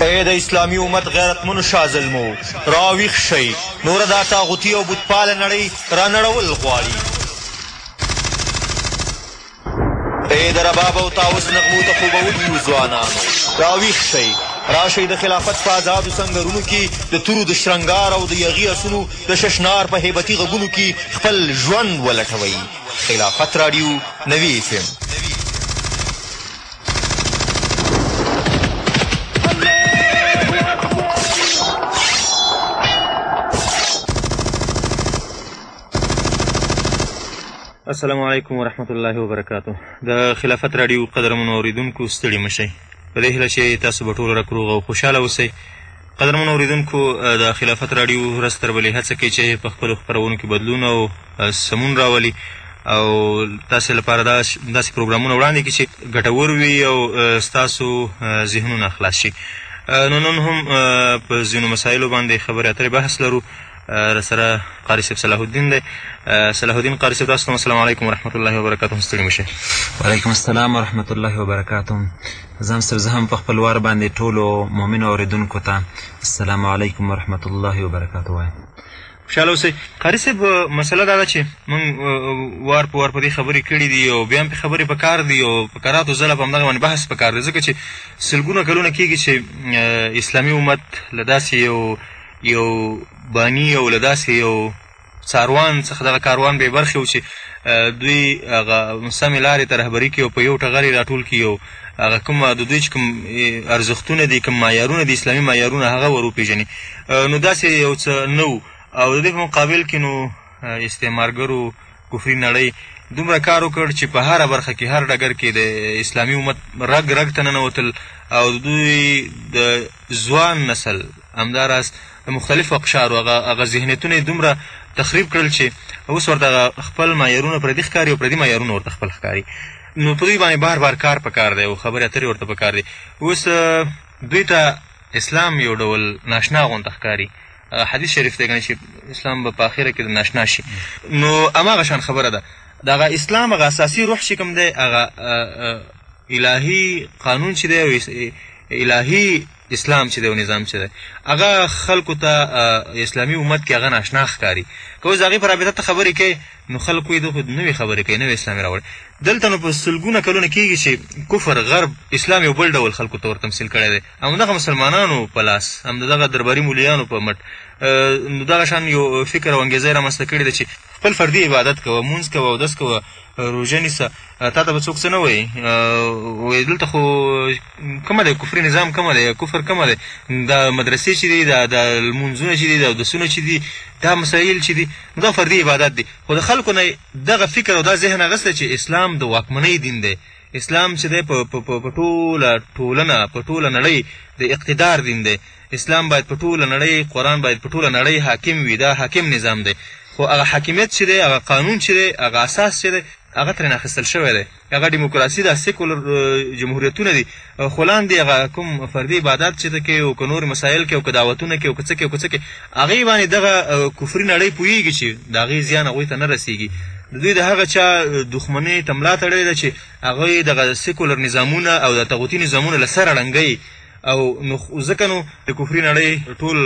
ای د اسلامي امت غیرتمنو شازلمو راویښ شئ نوره دا تاغوتي او بتپاله نړۍ رانړول غواړي ای د رباب او طاوس نغمو ته خوبولي یو ځوانانو راویښ شئ راشئ د خلافت په ازادو سنګرونو کې د تورو د شرنګار او د یغي اسونو د ششنار په هیبتي غږونو کې خپل ژوند ولټوئ خلافت راډیو نوي اف ام السلام علیکم ورحمت الله وبرکاتو د خلافت راډیو قدرمنو اوریدونکو ستړي مشئ په دې هیله چې تاسو به ټول رکروغ او خوشحاله اوسئ قدرمنو اوریدونکو د خلافت راډیو ورځ تر بلې هڅه کوي چې په خپلو خپرونو کې بدلون او سمون راولي او تاسو لپاره دا داسې پروګرامونه وړاندې کړي چې ګټور وي او ستاسو ذهنونه خلاص شي نو نن هم په ځینو مسایلو باندې خبرې اترې بحث لرو رسره قاری صاحب صلاح الدین دی صلاح الدین قاری صاحب تاسو ته السلام علیکم ورحمت الله وبرکاته ستړي مشه وعلیکم السلام ورحمت الله وبرکاته زم سر زه هم په خپل وار باندې ټولو مؤمنو اوریدونکو ته السلام علیکم ورحمت الله وبرکاته وایم خوشحاله اوسئ قاري صاحب مسله دا ده چې موږ وار په وار په دې خبرې کړې دي او بیا هم پې خبرې په کار دي او په کراتو ځله په همدغه باندې بحث په کار دی ځکه چې سلګونه کلونه کېږي چې اسلامي امت له داسې یو یو بانی او له داسې یو څاروان څخه دغه کاروان بې برخې و چې دوی هغه سمې لارې ته رهبري کړي او په یو ټغر یې راټول کړي او هغه کوم د دوی چې کوم ارزښتونه دي کوم معیارونه دي اسلامي معیارونه هغه ور وپېژني نو داسې یو څه نه وو او د دې په مقابل کې نو استعمارګرو کفري نړۍ دومره کار وکړ چې په هره برخه کې هر ډګر کې د اسلامي امت رګ رګ ته ننوتل او دوی د ځوان نسل همداراز د مختلفو اقشارو هغه هغه ذهنیتونه یې دومره تخریب کړل چې اوس ورته هغه خپل معیارونه پردي ښکاري او پردي معیارونه ورته خپل ښکاري نو په دوی باندې بار بار کار په کار دی او خبرې اترې ورته په کار دی اوس دوی ته اسلام یو ډول ناشنا غونته ښکاري حدیث شریف دی کنه چې اسلام به په اخره کې د ناشنا شي نو هماغه شان خبره ده د هغه اسلام هغه اساسي روح چې کوم دی هغه الهي قانون چې دی الهي اسلام چې دی او نظام چې دی هغه خلکو ته اسلامي امت کې هغه ناشنا ښکاري که اوس د هغې په رابطه ته خبرې کوې نو خلکو یې د خود نوې خبرې کوي نوې اسلامي راوړي دلته نو په سلګونه کلونه کېږي چې کفر غرب اسلام یو بل ډول خلکو ته ورتمثیل کړی دی همدغه مسلمانانو په لاس هم د دغه درباري مولیانو په مټ نو دغه شان یو فکر او انګېزه یې رامنځته کړې ده چې خپل فردي عبادت کوه مونځ کوه اودس کوه روژه نیسه تا ته به څوک څه نه وایي وایي دلته خو کومه دی کفري نظام کومه دی کفر کومه دی دا مدرسې چې دي دا دا لمونځونه چې دي دا اودسونه چې دي دا مسایل چې دي نو دا فردي عبادت دي خو د خلکو نه دغه فکر او دا ذهن اخیستی چې اسلام د واکمنۍ دین دی اسلام چې دی په په په ټوله ټولنه په ټوله نړۍ د اقتدار دین دی اسلام باید په ټوله نړۍ قرآن باید په ټوله نړۍ حاکم وي دا حاکم نظام دی خو هغه حاکمیت چې دی هغه قانون چې دی هغه اساس چې دی هغه ترې اخیستل شوی دی هغه ډیموکراسي ده سیکولر جمهوریتونه دي خو لاندې هغه کوم فردي عبادات چې ته کوې او که نور مسایل کوې او که دعوتونه کوې او که څه کوې او که څه کوې هغوی باندې دغه کفري نړۍ پوهېږي چې د هغې زیان هغوی ته نه رسېږي د دوی د هغه چا دښمنۍ ته ملا تړلې ده چې هغوی دغه سیکولر نظامونه او د طاغوتي نظامونه له سره ړنګوي او نو ځکه نو د کفري نړۍ ټول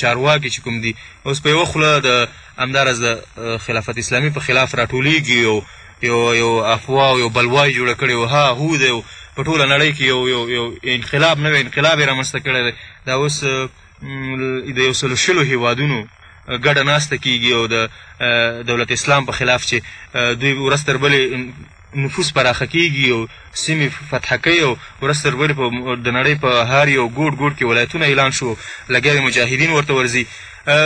چارواکي چې کوم دي اوس په یوه خوله د همداراز د خلافت اسلامي په خلاف راټولېږي او یو یو افوا او یو بلوا یې جوړه کړې او ها هو دی په ټوله نړۍ کې یو یو یو انقلاب نوی انقلاب یې رامنځته کړی دی دا اوس د یو سلو شلو هیوادونو ګډه ناسته کیږي او د دولت اسلام په خلاف چې دوی ورځ تر بلې نفوس پراخه کیږي او سیمې فتح کوي او ورځ تر بلې په د نړۍ په هر یو ګوډ ګوډ کې ولایتونه اعلان شو لګیا دي مجاهدین ورته ورځي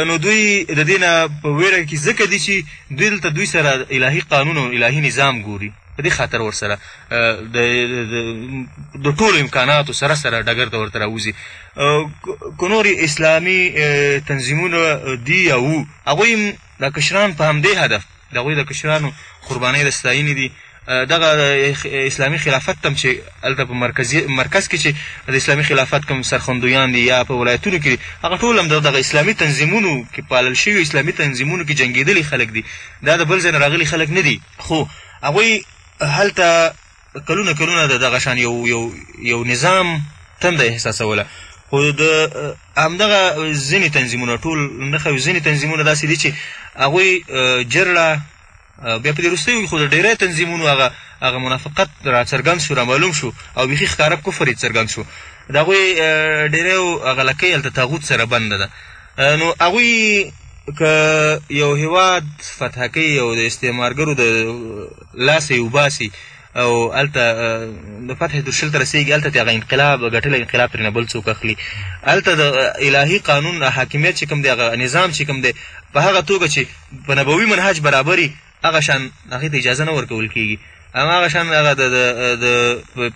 نو دوی د دې نه په ویره کې ځکه دي چې دلته دوی سره الهي قانون او الهي نظام ګوري په دې خاطر ورسره د د ټولو امکاناتو سره سره ډګر ته ورته راوځي که نور اسلامي تنظیمونه دي یا وو هغوی هم دا کشران په همدې هدف د هغوی د کشرانو قربانۍ د ستاینې دي دغه اسلامي خلافت تم چې هلته په مرکزي مرکز کې چې د اسلامي خلافت کوم سرخندویان دي یا په ولایتونو کې دي هغه ټول هم دغه اسلامي تنظیمونو کې پالل شوي اسلامي تنظیمونو کې جنګېدلي خلک دي دا د بل ځای نه راغلي خلک نه دي خو هغوی هلته کلونه کلونه د دغه شان یو یو یو نظام تنده احساسوله خو د همدغه ځینې تنظیمونه ټول نه ښه ځینې تنظیمونه داسې دي چې هغوی جرړه بیا په دې وروستیو خو د ډېری تنظیمونو هغه هغه منافقت راڅرګند شو رامعلوم شو او بیخي ښکاره کفر یې څرګند شو د هغوی ډېری هغه لکۍ هلته تاغوت سره بنده ده نو هغوی که یو هیواد فتح کوي او د استعمارګرو د لاسه یې وباسي او هلته د فتح درشل ته رسېږي هلته ترې هغه انقلاب ګټلی انقلاب ترې نه بل څوک اخلي هلته د الهي قانون حاکمیت چې کوم دی هغه نظام چې کوم دی په هغه توګه چې په نبوي منهج برابري هغه شان هغې ته اجازه نه ورکول کېږي هماغه شان هغه د د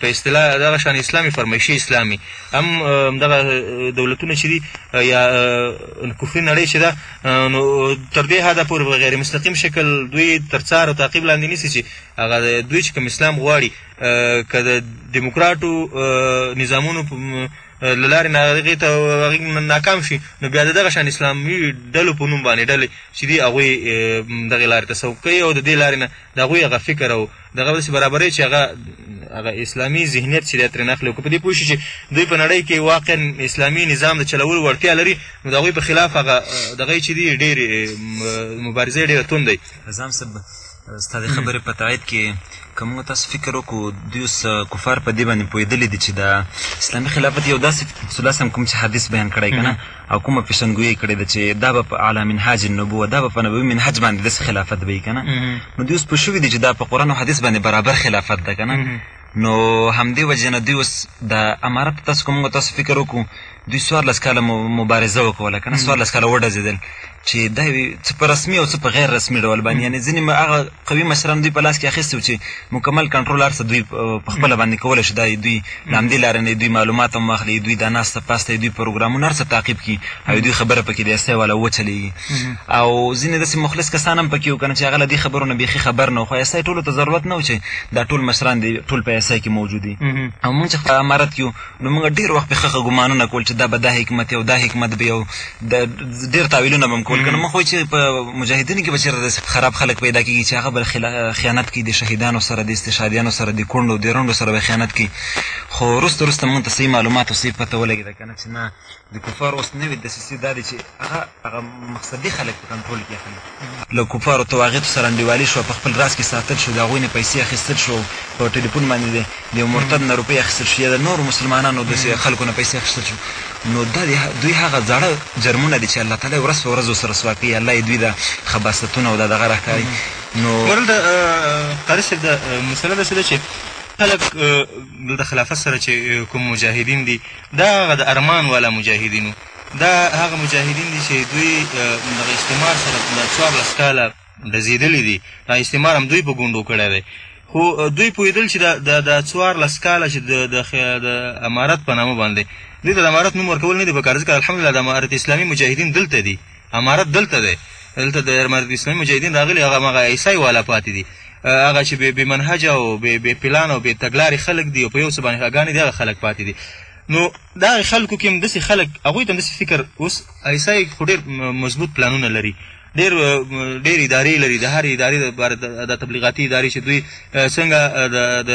په اصطلاح دغه شان اسلامي فرمایشي اسلامي هم دغه دولتونه چې دي یا کفري نړۍ چې ده نو تر دې حده پورې په غیر مستقیم شکل دوی تر څار او تعقیب لاندې نیسي چې هغه دوی چې کوم اسلام غواړي که د دیموکراتو نظامونو له لارې نه هغې ته هغې ناکام شي نو بیا د دغه شان اسلامي ډلو په نوم باندې ډلې چې دي هغوی دغې لارې ته سوق کوي او د دې لارې نه د هغوی هغه فکر او دغه داسې برابروي چې هغه هغه اسلامي ذهنیت چې دی ترې نه اخلي او که په دې پوه شي چې دوی په نړۍ کې واقعا اسلامي نظام د چلولو وړتیا لري نو د هغوی په خلاف هغه دغه چې دي ډېرې مبارزه یې ډېره تونده وي ستا د خبرې په تایید کې که موږ تاسو فکر وکړو دوی اوس کفار په دې باندې پوهېدلي دي چې دا اسلامي خلافت یو داسې رسول الله کوم چې حدیث بیان کړی که نه او کومه پیشنګویي کړې ده چې دا به په اعلی منهاج النبوه دا به په نبوي منهج باندې داسې خلافت به وي که نه نو دوی اوس پوه شوي دي چې دا په قرآن او حدیث باندې برابر خلافت ده که نه نو همدې وجې نه دوی اوس د امارت په تاسو که موږ تاسو فکر وکړو دوی څوارلس کاله مبارزه وکوله که نه څوارلس کاله وډزېدل چې دا وي څه په رسمي او څه په غیر رسمي ډول باندې یعنې ځینې هغه قوي مشران دوی په لاس کې اخیستي چې مکمل کنټرول هر څه دوی په خپله باندې کولی شي دا دوی له همدې لارې نه دوی معلومات هم واخلي دوی دا ناسته پاسته دوی پروګرامونه هر څه تعقیب کړي او دوی خبره پکې د اسۍ والا وچلېږي او ځینې داسې مخلص کسان هم پکې وو کنه چې هغه له دې خبرو نه بیخي خبر نه و خو ایسای ټولو ته ضرورت نه و چې دا ټول مشران دي ټول په ایسای کې موجود دي او موږ چې په امارت کې نو موږ ډېر وخت په خخه ګمانونه کول چې دا به دا حکمت او دا حکمت به او د ډېر تاویلونه به کول کنه موږ خو چې په مجاهدینو کې به چېرته داسې خراب خلک پیدا کېږي چې هغه به خیانت کوي د شهیدانو سره د استشهادیانو سره د کونډو د رنډو سره به خیانت کوي خو وروسته وروسته موږ ته صحیح معلومات او صحیح پته ولګېده کنه چې نه د کفارو اوس نوې دسیسې دا دي چې هغه هغه مقصدي خلک په کنټرول کې اخلي له کفارو طواغیتو سره انډیوالي شوه په خپل راز کې ساتل شو د هغوی نه پیسې اخیستل شو په ټلیفون باندې د یو مرتد نه روپۍ اخیستل شو یا د نورو مسلمانانو د خلکو نه پیسې اخیستل شو نو دا دوی هغه زاړه جرمونه دي چې الله تعالی ورځ په ورځ ورسره رسوا کوي الله یې دوی دا خباستونه او دا دغه راښکاري نو دلته قاري صاحب دا مسله داسې ده چې خلک دلته خلافت سره چې کوم مجاهدین دي دا هغه د ارمان والا مجاهدین وو. دا هغه مجاهدین دي چې دوی له دغه استعمار سره دا څوارلس کاله ډزېدلي دي. دا استعمار هم دوی په ګونډو کړی دی. خو دوی پوهېدل چې دا دا څوارلس کاله چې د د د امارت په نامه باندې دوی ته د امارت نوم ورکول نه دي په کار ځکه الحمدلله د امارت اسلامي مجاهدین دلته دي. امارت دلته دی دلته د امارت اسلامي مجاهدین راغلي هغه هماغه عیسی والا پاتې دي هغه چې بې منهجه او بې پلان او بې تګلارې خلک دي او په یو څه باندې هګانې دي هغه خلک پاتې دي نو دغه خلکو کې هم داسې خلک هغوی ته هم داسې فکر اوس عیسی خو ډېر مضبوط پلانونه لري ډېر ډېر ادارې لري د هرې ادارې لپاره د تبلیغاتي ادارې چې دوی څنګه د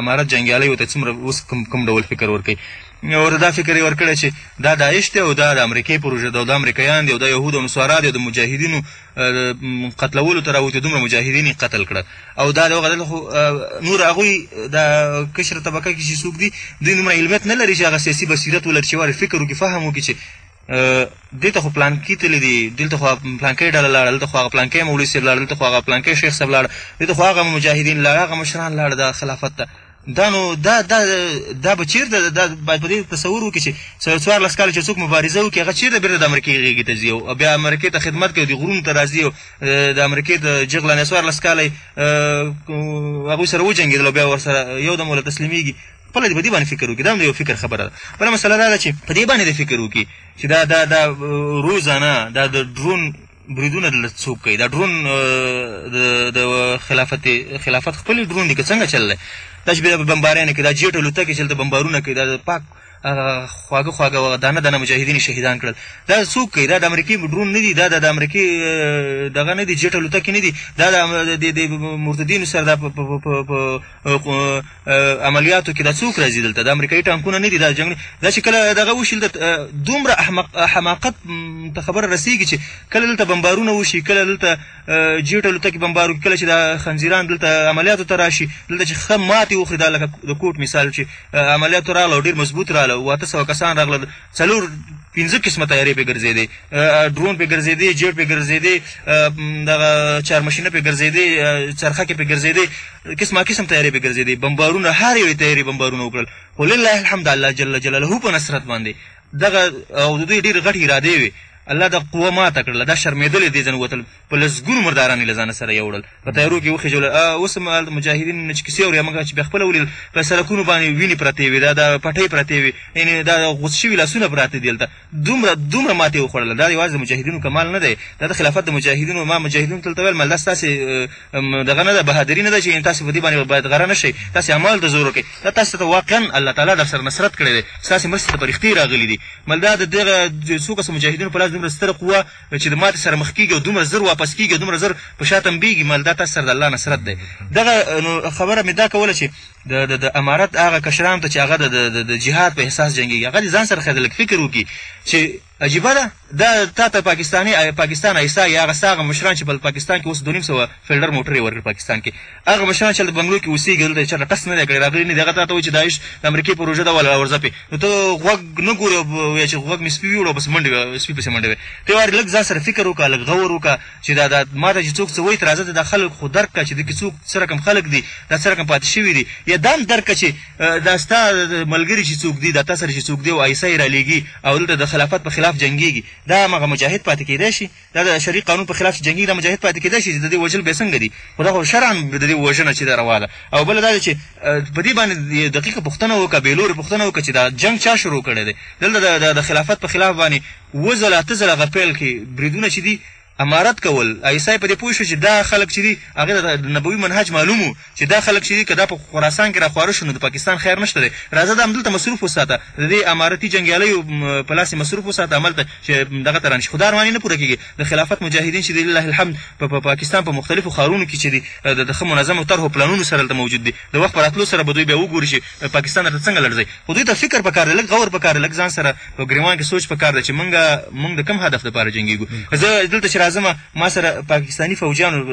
امارت جنګیالیو ته څومره اوس کوم کوم ډول فکر ورکوي مې ورته دا فکر یې ورکړی چې دا داعش دی او دا د امریکې پروژه ده او دا امریکایان دي او دا یهود او نصارا دي او د مجاهدینو د قتلولو ته راوتي دومره مجاهدین یې قتل کړل او دا د هغه خو نور هغوی د کشره طبقه کې چې څوک دي دوی دومره علمیت نه لري چې هغه سیاسي بصیرت ولري چې وارې فکر وکړي فهم وکړي چې دې ته خو پلانکي تللي دي دلته خو پلانکۍ ډله لاړه دلته خو هغه پلانکی مولوي صاحب لاړه دلته خو هغه پلانکی شیخ صاحب لاړه دلته خو هغه مجاهدین لاړه هغه مشران لاړه د خلافت ته دا نو دا دا دا به چیرته دا باید په دې تصور وکړي چې سره څوارلس کاله چې څوک مبارزه وکړي هغه چیرته بیرته د امریکې غېږې ته ځي او بیا امریکې ته خدمت کوي د غرونو ته راځي او د امریکې د جغله نه څوارلس کاله هغوی سره وجنګېدل او بیا ورسره یو دم ورله تسلیمېږي خپله دې په دې باندې فکر وکړي دا هم د یو فکر خبره ده بله مسله دا ده چې په دې باندې دې فکر وکړي چې دا دا دا روزانه دا د ډرون بریدونه دلته څوک کوي دا ډرون د خلافت خلافت خپل ډرون دي که څنګه چل دی دا چې بیا بمبارانې کوي دا جیټ الوتکې چې دلته بمبارونه کوي دا د پاک خواږه خواږه دانه دانه مجاهدین شهیدان کړل دا څوک کوي دا د امریکې ډرون نه دي دا د امریکې دغه نه دي جیټ الوتکې نه دي دا د مرتدینو سره دا په عملیاتو کې دا څوک راځي دلته دا امریکایي ټانکونه نه دي دا جنګ دا چې کله دغه وشي دلته دومره احمق حماقت ته خبره رسیږي چې کله دلته بمبارونه وشي کله دلته جیټ الوتکې بمبار وکړي کله چې دا خنزیران دلته عملیاتو ته راشي دلته چې ښه ماتې وخوري دا لکه د کوټ مثال چې عملیاتو راغله ډېر مضبوط راغله او اته سوه کسان راغله څلور پنځه قسمه طیارې پې ګرځېدې ډرون پې ګرځېدې جیټ پې ګرځېدې دغه چارمشینه پې ګرځېدې چرخکې پې ګرځېدې قسمه قسم طیارې پې ګرځېدې بمبارونه هر یوې طیارې بمبارونه وکړل خو لله الحمد الله جل جلاله په نصرت باندې دغه او د دوی ډېرې غټې ارادې وې الله دا قوه ماته کړله دا شرمېدلې دې ځنې وتل په لسګونو مرداران یې له ځانه سره یوړل، په تیارو کې یې وخېژول، اوس هم هلته مجاهدین نه چې کیسې اوري، هماغه چې بیا خپله ولیدل، په سرکونو باندې وینې پرتې وې، دا دا پټۍ پرتې وې، یعنې دا غوڅ شوي لاسونه پراته دي هلته، دومره دومره ماتې یې وخوړله، دا یوازې د مجاهدینو کمال نه دی، دا د خلافت د مجاهدینو، ما مجاهدینو ته هلته ویل، ما دا ستاسې دغه نه ده، بهادري نه ده، چې یعنې تاسې په دې باندې باید غره نه شئ، تاسې هماغه ته زور ورکړئ، دا تاسې ته واقعا الله تعالی درسره نصرت کړی دی، ستاسې مرستې ته فرښتې راغلي دي، ما دا د دغه څو کسه مجاهدینو په لاس دومره ستره قوه، نو چې د ماتې سره مخ کېږي او دومره زر واپس کېږي او دومره زر په شا تمبېږي مال دا تاسې سره د الله نصرت دی دغه نو خبره مې دا کوله چې د د د امارت هغه کشران ته چې هغه د د د جهاد په احساس جنګېږي هغه دې ځان سره خیر لږ فکر وکړي چې عجیبه ده دا تا ته پاکستاني پاکستان ایسا یا هغه ستا هغه مشران چې په پاکستان کې اوس دوه نیم سوه فیلډر موټرې ورکړي پاکستان کې هغه مشران چی هلته په بنګلو کی اوسیږی دلته یی چرته ټس نه دی کړی راغلی نه دی هغه تاته وایی چی داعش د امریکی په روژه ده ولاړه ورځه پی نو ته غوږ نه ګوری او وایی چی غوږ می سپی ویوړ او پسی منډی سپی پسی منډی وی ته یو واری لږ ځان سره فکر وکړه لږ غور وکړه چی دا ماته چی څوک څه وایی ته راځه ته دا خلک خو درک کړه چی دکی څوک څه رقم خلک دی دا څه رقم پاتی شوی دی یا دا هم درک کړه چی دا ستا ملګری چی څوک دی دا تاسره چی څوک دی او آیسای رالیږی او دلته د خلافت په خلاف جنګیږی دا همغه مجاهد پاتی کیدای شی دا د شرعي قانون په خلاف چې جنګي دا مجاهد پاتې کېدای شي چې د دې وژل بیا څنګه دي خو دا خو شرعا د دې وژنه چې ده روا ده او بله دا ده چې په دې باندې یې دقیقه پوښتنه وکړه بېلورې پوښتنه وکړه چې دا جنګ چا شروع کړی دی دلته د خلافت په خلاف باندې اووه ځله اته ځله هغه پیل کړي بریدونه چې دي امارت کول عیسی په دې پوه شو چې دا خلک چې دي هغې ته د نبوي منهج معلوم و چې دا خلک چې دي که دا په خراسان کې راخواره شو نو د پاکستان خیر نشته دی راځه دا همدلته مصروف وساته د دې امارتي جنګیالیو په لاس یې مصروف وساته هملته چې دغه ته رانشي خو دا ارمان یې نه پوره کېږي د خلافت مجاهدین چې دي لله الحمد په پاکستان په مختلفو ښارونو کې چې دي د د ښه منظمو طرحو پلانونو سره هلته موجود دي د وخت په راتلو سره به دوی بیا وګوري چې پاکستان درته څنګه لړزوي خو دوی ته فکر پکار دی لږ غور پکار دی لږ ځان سره په ګریوان کې سوچ پکار دی چې مونږ مونږ د کوم هدف لپاره جنګېږو زه دلته چې راځم ما سره پاکستاني فوجیانو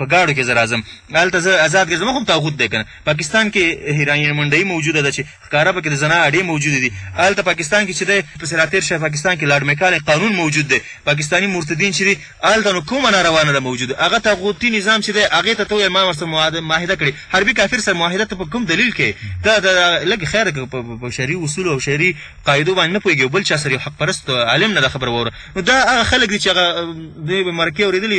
په ګاډو کې زه راځم هلته زه ازاد ګرځم هغه هم طاغوت دی کنه پاکستان کې هیراین منډی موجوده ده چې ښکاره پکې د زنا اډې موجودې دي هلته پاکستان کې چې دی پسې راتیر شی پاکستان کې لارډ میکالې قانون موجود دی پاکستاني مرتدین چې دي هلته نو کومه ناروا نه ده موجوده هغه طاغوتي نظام چې دی هغې ته ته وایې ما ورسره معاهده کړې حربي کافر سره معاهده ته په کوم دلیل کې ته د لږ خیر که په شرعي اصول او شرعي قاعدو باندې نه پوهېږي بل چا سره یو حق پرست عالم نه دا خبره وره نو دا هغه خلک دي چې هغه دوی به مرکې اورېدلي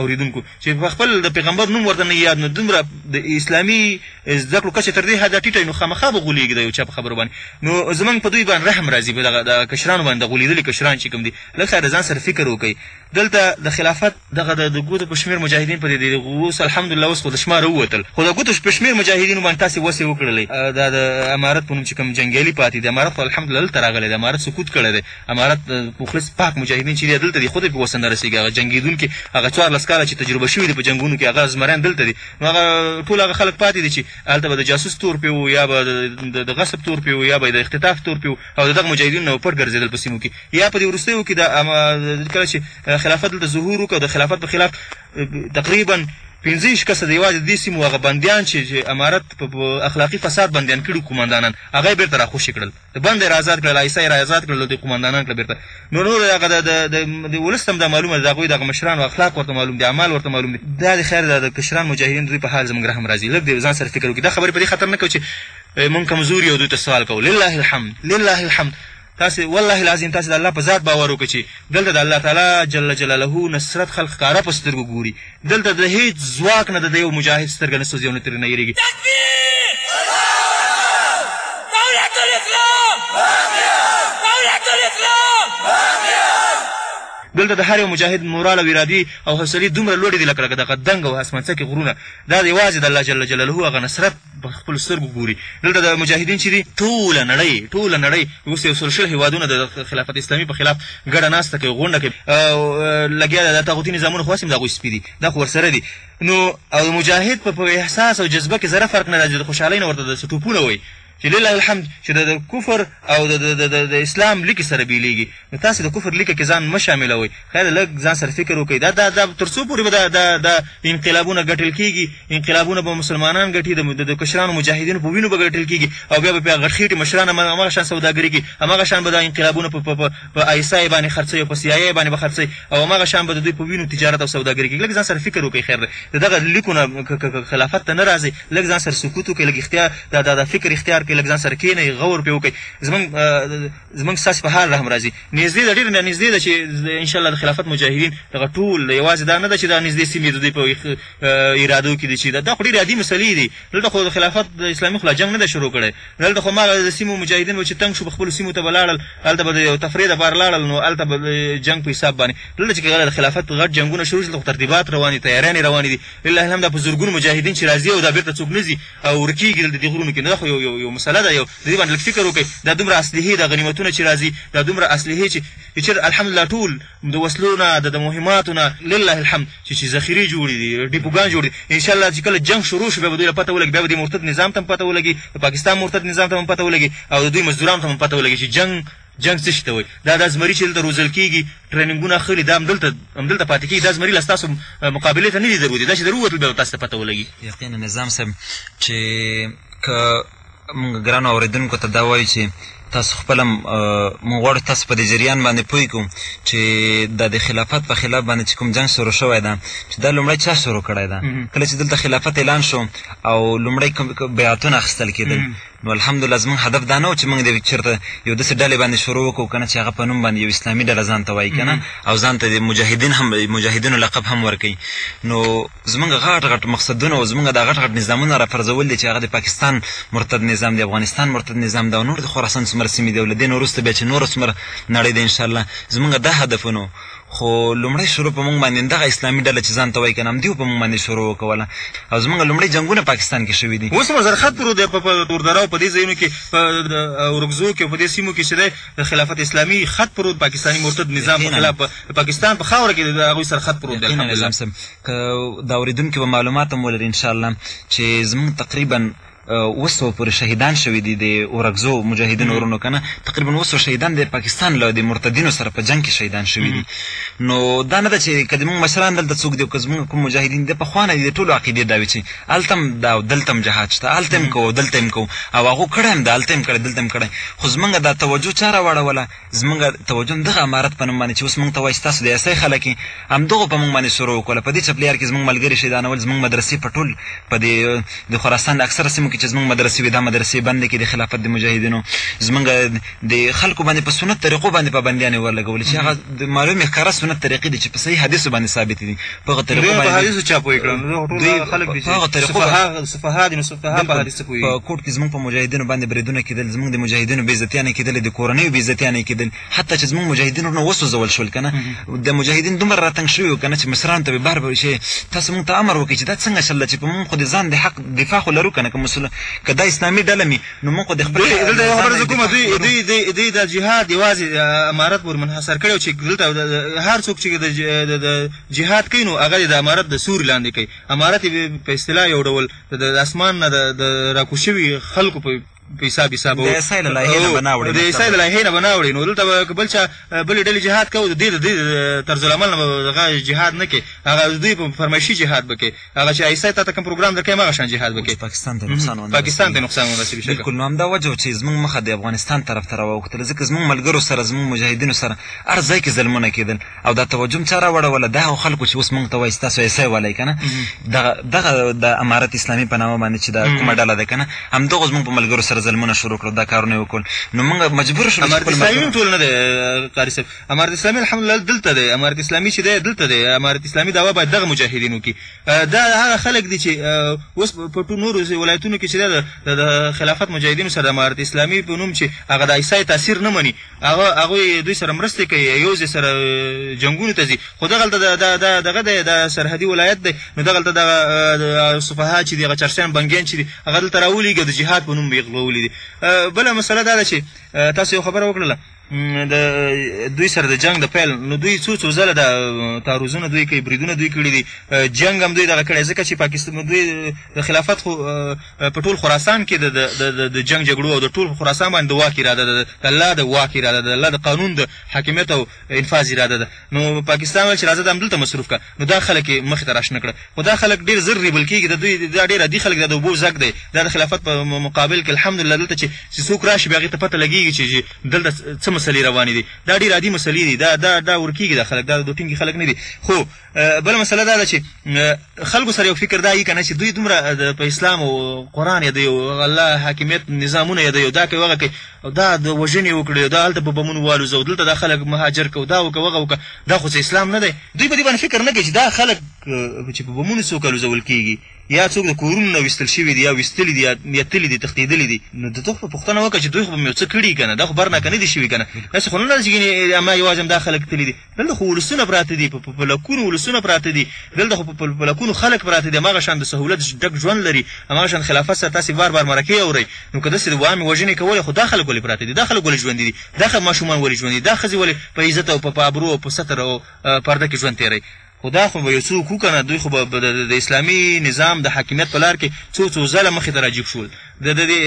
اورېدونکو چې په خپل د پېغمبر نوم ورته نه ياد نو دومره د اسلامي زده کړو کچه تر دې حده ټيټه وي نو خامخا به غولېږي د يو چا په خبرو باندې نو زمونږ په دوی باندې رحم راځي په دغه د کشرانو باندې د غولېدلي کشران چې کوم دي لږ خير د ځان سره فکر وکړئ دلته د خلافت دغه د د ګوتو په شمېر مجاهدين په دې د اوس الحمدلله اوس خو د شماره ووتل خو د ګوتو په شمېر مجاهدينو باندې تاسې وسې وکړلئ دا د امارت په نوم چې کوم جنګيالي پاتې دي امارت خو الحمدلله دلته راغلی دی امارت سقوط کړی دی امارت مخلص پاک مجاهدین چې دی دلته دي خو دی په وسنده رسېږي هغه جنګېدونکي هغه څوارلس کاله چې تجربه شوي دي په جنګونو کې هغه زمریان دلته دي نو هغه ټول هغه خلک پاتې دي چې هلته به د جاسوس تور پې وو یا به د غصب تور پې وو یا به د اختطاف تور پې وو او د دغه مجاهدینو نه به پټ ګرځېدل په سیمو کې یا په دې وروستیو کې د کله چې خلافت دلته ظهور وکړ د خلافت په خلاف تقریبا پنځه ویشت کسه د یوازې دې سیمو هغه بندیان چې امارت په اخلاقي فساد بندیان کړي قوماندانان هغه یې بېرته راخوشې کړل د بند یې را ازاد کړه، له آیسا یې را ازاد کړه، له دوی قوماندانان کړه بېرته. نو نور د هغه د، د، د، ولس ته هم دا معلومه ده، د هغوی د هغه مشرانو اخلاق ورته معلوم دي، اعمال ورته معلوم دي. دا دې خیر ده، د کشران مجاهدین د دوی په حال زموږ رحم راځي. لږ دې ځان سره فکر وکړي. دا خبرې په دې خاطر نه کوو چې موږ کمزور یو او دوی ته سوال کوو. لله الحمد، لله الحمد، تاسې والله العظیم تاسې د الله په ذات باور وکړئ چې دلته د الله تعالی جل جلاله نصرت خلق ښکاره په سترګو ګوري. دلته د هېڅ ځواک نه د د یو مجاهد سترګه نه سوځي او نه ترې نه یېرېږي. دلته د هر یو مجاهد مورال او ارادي او حوصلې دومره لوړې دي لکه لکه دغه دنګ او هسمانڅکي غرونه. دا د یوازې د الله جل جلاله هغه نصرت، په خپلو سترګو ګوري دلته د مجاهدین چې دي ټوله نړۍ ټوله نړۍ اوس یو سل شل هېوادونه د خلافت اسلامي په خلاف ګډه ناسته کوي غونډه کوي لګیا ده دا طاغوتي نظامونه خو هسې هم د هغوی سپي دي دا خو ورسره دي نو او مجاهد په احساس او جذبه کې ذره فرق نه راځي د خوشحالۍ نه ورته د څه ټوپونه وایي چې لله الحمد چې د کفر او د اسلام لیکې سره بېلېږي نو تاسې د کفر لیکه کې ځان مه شاملوئ ښه ده لږ ځان سره فکر وکړئ دا دا تر څو پورې به دا دا انقلابونه ګټل کېږي انقلابونه به مسلمانان ګټي د د کشرانو مجاهدینو په وینو به ګټل کېږي او بیا به پرې غټ خېټې مشران هماغه شان سوداګري کوي هماغه شان به دا انقلابونه په په په آی اس آی باندې خرڅوي او په سي آی آی باندې به خرڅوي او هماغه شان به د دوی په وینو تجارت او سوداګري کوي لږ ځان سره فکر وکړئ خیر دی د دغه لیکو نه خلافت ته نه راځئ لږ ځان سره سکوت وکړئ لږ اختیار دا دا فکر اختیار کړئ لږ ځان سره کښېنئ غور پرې وکړئ زموږ زموږ ستاسې په حال رحم راځي نږدې ده ډېره نږدې ده چې انشاءالله د خلافت مجاهدین دغه ټول یوازې دا نه ده چې دا نږدې سیمې د دوی په ارادو کې دي چې دا خو ډېرې عادي مسلې دي دلته خو د خلافت د اسلامي خلا جنګ نه ده شروع کړی دلته خو ماغه د سیمو مجاهدین به چې تنګ شو په خپلو سیمو ته به لاړل هلته به د یو تفریح دپاره لاړل نو هلته به د جنګ په حساب باندې دلته چې د خلافت غټ جنګونه شروع شي دلته خو ترتیبات روان دي تیاریانې روانې دي لله الحمد دا په زرګونو مجاهدین چې راځي او دا بېرته څوک نه ځي او ورکېږي دلته دې غرونو کې نو دا خو یو یو مسله ده یو د دې باندې لږ فکر وکړئ، دا دومره اسلحې، دا غنیمتونه چې راځي، دا دومره اسلحې چې چېرته الحمدالله ټول د وسلو نه، د مهماتو نه لله الحمد چې چې ذخیرې جوړې دي، ډېپوګان جوړ دي، ان شاء الله چې کله جنګ شروع شو بیا به دوی له پته ولګي، بیا به دې مرتد نظام ته هم پته ولګي، د پاکستان مرتد نظام ته به هم پته ولګي او د دوی مزدورانو ته به هم پته ولګي چې جنګ جنګ څه شي ته وایي، دا دا زمري چې دلته روزل کېږي، ټرېننګونه اخلي، دا همدلته همدلته پاتې کېږي، دا زمري لا ستاسو مقابلې ته نه دي دروتي، دا چې در ووتل بیا به تاسو ته پته ولګي. یقینا نظام صاحب چې که موږ ګرانو اورېدونکو ته دا وایو چې تاسو خپله موږ غواړو تاسو په دې جریان باندې پوه کړو چې دا د خلافت په خلاف باندې چې کوم جنګ شروع شوی ده چې دا لومړی چا شروع کړی ده کله چې دلته خلافت اعلان شو او لومړی بیعتونه اخیستل کېدل نو الحمدلله زموږ هدف دا نه و چې موږ د چېرته یو داسې ډلې باندې شروع وکړو که نه چې هغه په نوم باندې یو اسلامي ډله ځان ته وایي که نه او ځان ته د مجاهدین هم مجاهدینو لقب هم ورکوي نو زمونږ غټ غټ مقصدونه او زمونږ دا غټ غټ نظامونه راپرځول دي چې هغه د پاکستان مرتد نظام دی افغانستان مرتد نظام ده او نور د خراسان څومره سیمې دي او له دې نه وروسته بیا چې نوره څومره نړۍ ده انشاالله زمونږ دا هدفونه خو لومړی شروع په مونږ باندې دغه اسلامي ډله چې ځان ته وایي کنه همدیو په مونږ باندې شروع وکوله او زمونږ لومړی جنګونه پاکستان کې شوي دي. اوس مو زرخط پروت دی په توردره او په دې ځایونو کې په اورکزو کې او په دې سیمو کې چې دی د خلافت اسلامي خط پروت پاکستاني مرتد نظام په خلاف د پاکستان په خاوره کې د هغوی سره خط پروت دی الحمدلله صاحب که دا اوریدونکي به معلومات هم ولري انشاءالله چې زموږ تقریبا وسو پورې شهیدان شوي دي د ورکزو مجاهدینو ورونو کنه تقریبا وسو شهیدان د پاکستان له د مرتدینو سره په جنگ کې شهیدان شوي دي نو دا نه ده چې که زموږ مشران دلته څوک دي او که زموږ کوم مجاهدین د پخوا نه دي د ټولو عقیدې دا وي چې هلته هم دا او دلته هم جهاد شته هلته هم کوو دلته هم کوو او هغو کړی هم ده هلته هم کړی دلته هم کړی خو زموږ دا توجه چا راواړوله زموږ توجه دغه امارت په نوم باندې چې اوس موږ ته وایي ستاسو د ایسۍ خلک یې همدغو په موږ باندې سوره وکوله په دې چپلیار کې زموږ ملګري شهیدانول زموږ مدرسې په ټول په دې د خراسان د اکثره سیمو کې چې زموږ مدرسې وي دا مدرسې بندې کې د خلافت د مجاهدینو زموږ د خلکو باندې په سنت طریقو باندې پابندیانې ورلګولې چې هغه د معلومې ښکاره سنت طریقې دي چې په صحیح حدیثو باندې ثابتې دي په هغه طریقو باندې په حدیثو چا پوه کړم نو ټول هغه خلک دي چې هغه طریقو هغه صفها دي نو صفها په حدیث پوه په کوټ کې زمونږ په مجاهدینو باندې بریدونه کېدل زمونږ د مجاهدینو بې عزتیا نه کېدل د کورنۍ بې عزتیا نه کېدل حتی چې زمونږ مجاهدین ورنه وسوځول شول کنه د مجاهدین دومره راتنګ شوي کنه چې مشران ته به بار بار شي تاسو مونږ ته امر وکړي چې دا څنګه شل چې په مونږ خو د ځان د حق دفاع خو لرو کنه که مسلمان که دا اسلامي ډله می نو موږ خو د خپل دلته یو خبره زه کوم دوی دوی دوی دوی دا جهاد یوازې امارت پورې منحصر کړی چې دلته هر څوک چې د جهاد کوي نو هغه د امارت د سوري لاندې کوي امارت په اصطلاح یو ډول د اسمان نه د راکوز شوي خلکو په په حساب حساب د عیسی له لایحې نه بنا وړي د عیسی له لایحې نه بنا وړي نو دلته به بل چا بلې ډلې جهاد کوو د دې د طرزالعمل نه به هغه جهاد نه کوي هغه دوی په فرمایشي جهاد به کوي هغه چې ایسای تا ته کوم پروګرام درکړي هغه شان جهاد وکړي پاکستان ته نقصان ونه پاکستان ته نقصان ونه رسوي بالکل نو همدا وجه چې زمونږ مخه د افغانستان طرف ته راوختل ځکه زمونږ ملګرو سره زمونږ مجاهدینو سره هر ځای کې ظلمونه کېدل او دا توجه چا راوړوله د هغو خلکو چې اوس مونږ ته وایي ستاسو ایسای والی که نه دغه دغه د امارت اسلامي په نامه باندې چې دا کومه ډله ده که نه همدغو زمونږ په ملګرو سره ظلمونه شروع کړل دا کارونه یې وکړل نو مونږ مجبور شولو امارت اسلامي هم ټول نه دی قاري صاحب امارت اسلامي الحمدلله دلته دی امارت اسلامي چې دی دلته دی امارت اسلامي دعوا باید دغه مجاهدین وکړي دا هغه خلک دي چې اوس په ټول نورو ولایتونو کې چې دی د خلافت مجاهدینو سره د امارت اسلامي په نوم چې هغه د عیسی تاثیر نه مني هغه هغوی دوی سره مرستې کوي یو ځای سره جنګونو ته ځي خو دغلته دغه دی د سرحدي ولایت دی نو دغلته دغه صفحه چې دي هغه چرسیان بنګیان چې دي هغه دلته راولېږي د جهاد په نوم به یې غلولي دي بله مسله دا ده چې تاسو یو خبره وکړله د دوی سره د جنګ د پیل نو دوی څو څو ځله دا تعرضونه دوی کوي بریدونه دوی کړي دي جنګ هم دوی دغه کړی ځکه چې پاکستان دوی د خلافت خو په ټول خراسان کې د د جنګ جګړو او د ټول خراسان باندې د واک اراده ده د الله د واک اراده ده د الله د قانون د حاکمیت او انفاظ اراده ده نو پاکستان ویل چې راځه دا همدلته مصروف کړه نو دا خلک یې مخې ته راشنه کړه خو دا خلک ډېر زر ریبل کېږي د دوی دا ډېر عادي خلک دي دا د اوبو ځګ دی دا د خلافت په مقابل کې الحمدلله دلته چې چې څوک راشي بیا هغې ته پته لګېږي چې چې دلته څه مسلې روانې دي دا ډېر عادي مسلې دي دا دا دا ورکېږي دا خلک دا د دوه ټینګي خلک نه دي خو بله مسله دا ده چې خلکو سره یو فکر دا یي که نه چې دوی دومره په اسلام او قرآن یادوي او الله حاکمیت نظامونه یادوي او دا کوي او هغه کوي او دا د وژنې وکړي او دا هلته په بمونو والوزه او دلته دا خلک مهاجر کو دا وکړه وغه وکړه دا خو څه اسلام نه دی دوی په دې باندې فکر نه کوي چې دا خلک چې په بمونو څوک الوزول کیږي یا څوک د کورونو نه وستل شوي دي یا وستلي دي یا تللي دي تښتېدلي دي نو د دوی په پوښتنه وکړه چې دوی خو به مې څه کړي کنه دا خو برنه کنه دي شوي کنه داسې خو نه ده چې ما یوازې همدا خلک تللي دي دلته خو ولسونه پراته دي، په په لکونو ولسونه پراته دي، دلته خو په په لکونو خلک پراته دي، هماغه شان د سهولت ډک ژوند لري، هماغه شان خلافت سره تاسې بار بار مرکې اورئ، نو که داسې وامې وژنې کولای، خو دا خلک ولې پراته دي، دا خلک ولې ژوندي دي، دا ماشومان ولې ژوندي دي، دا ښځې ولې په عزت او په په ابرو او په ستر او پرده کې ژوند تېروي، خو دا خو به یو څوک وو که نه، دوی خو به د د د اسلامي نظام د حاکمیت په لار کې څو څو ځله مخې ته راجیګ شول، د د دې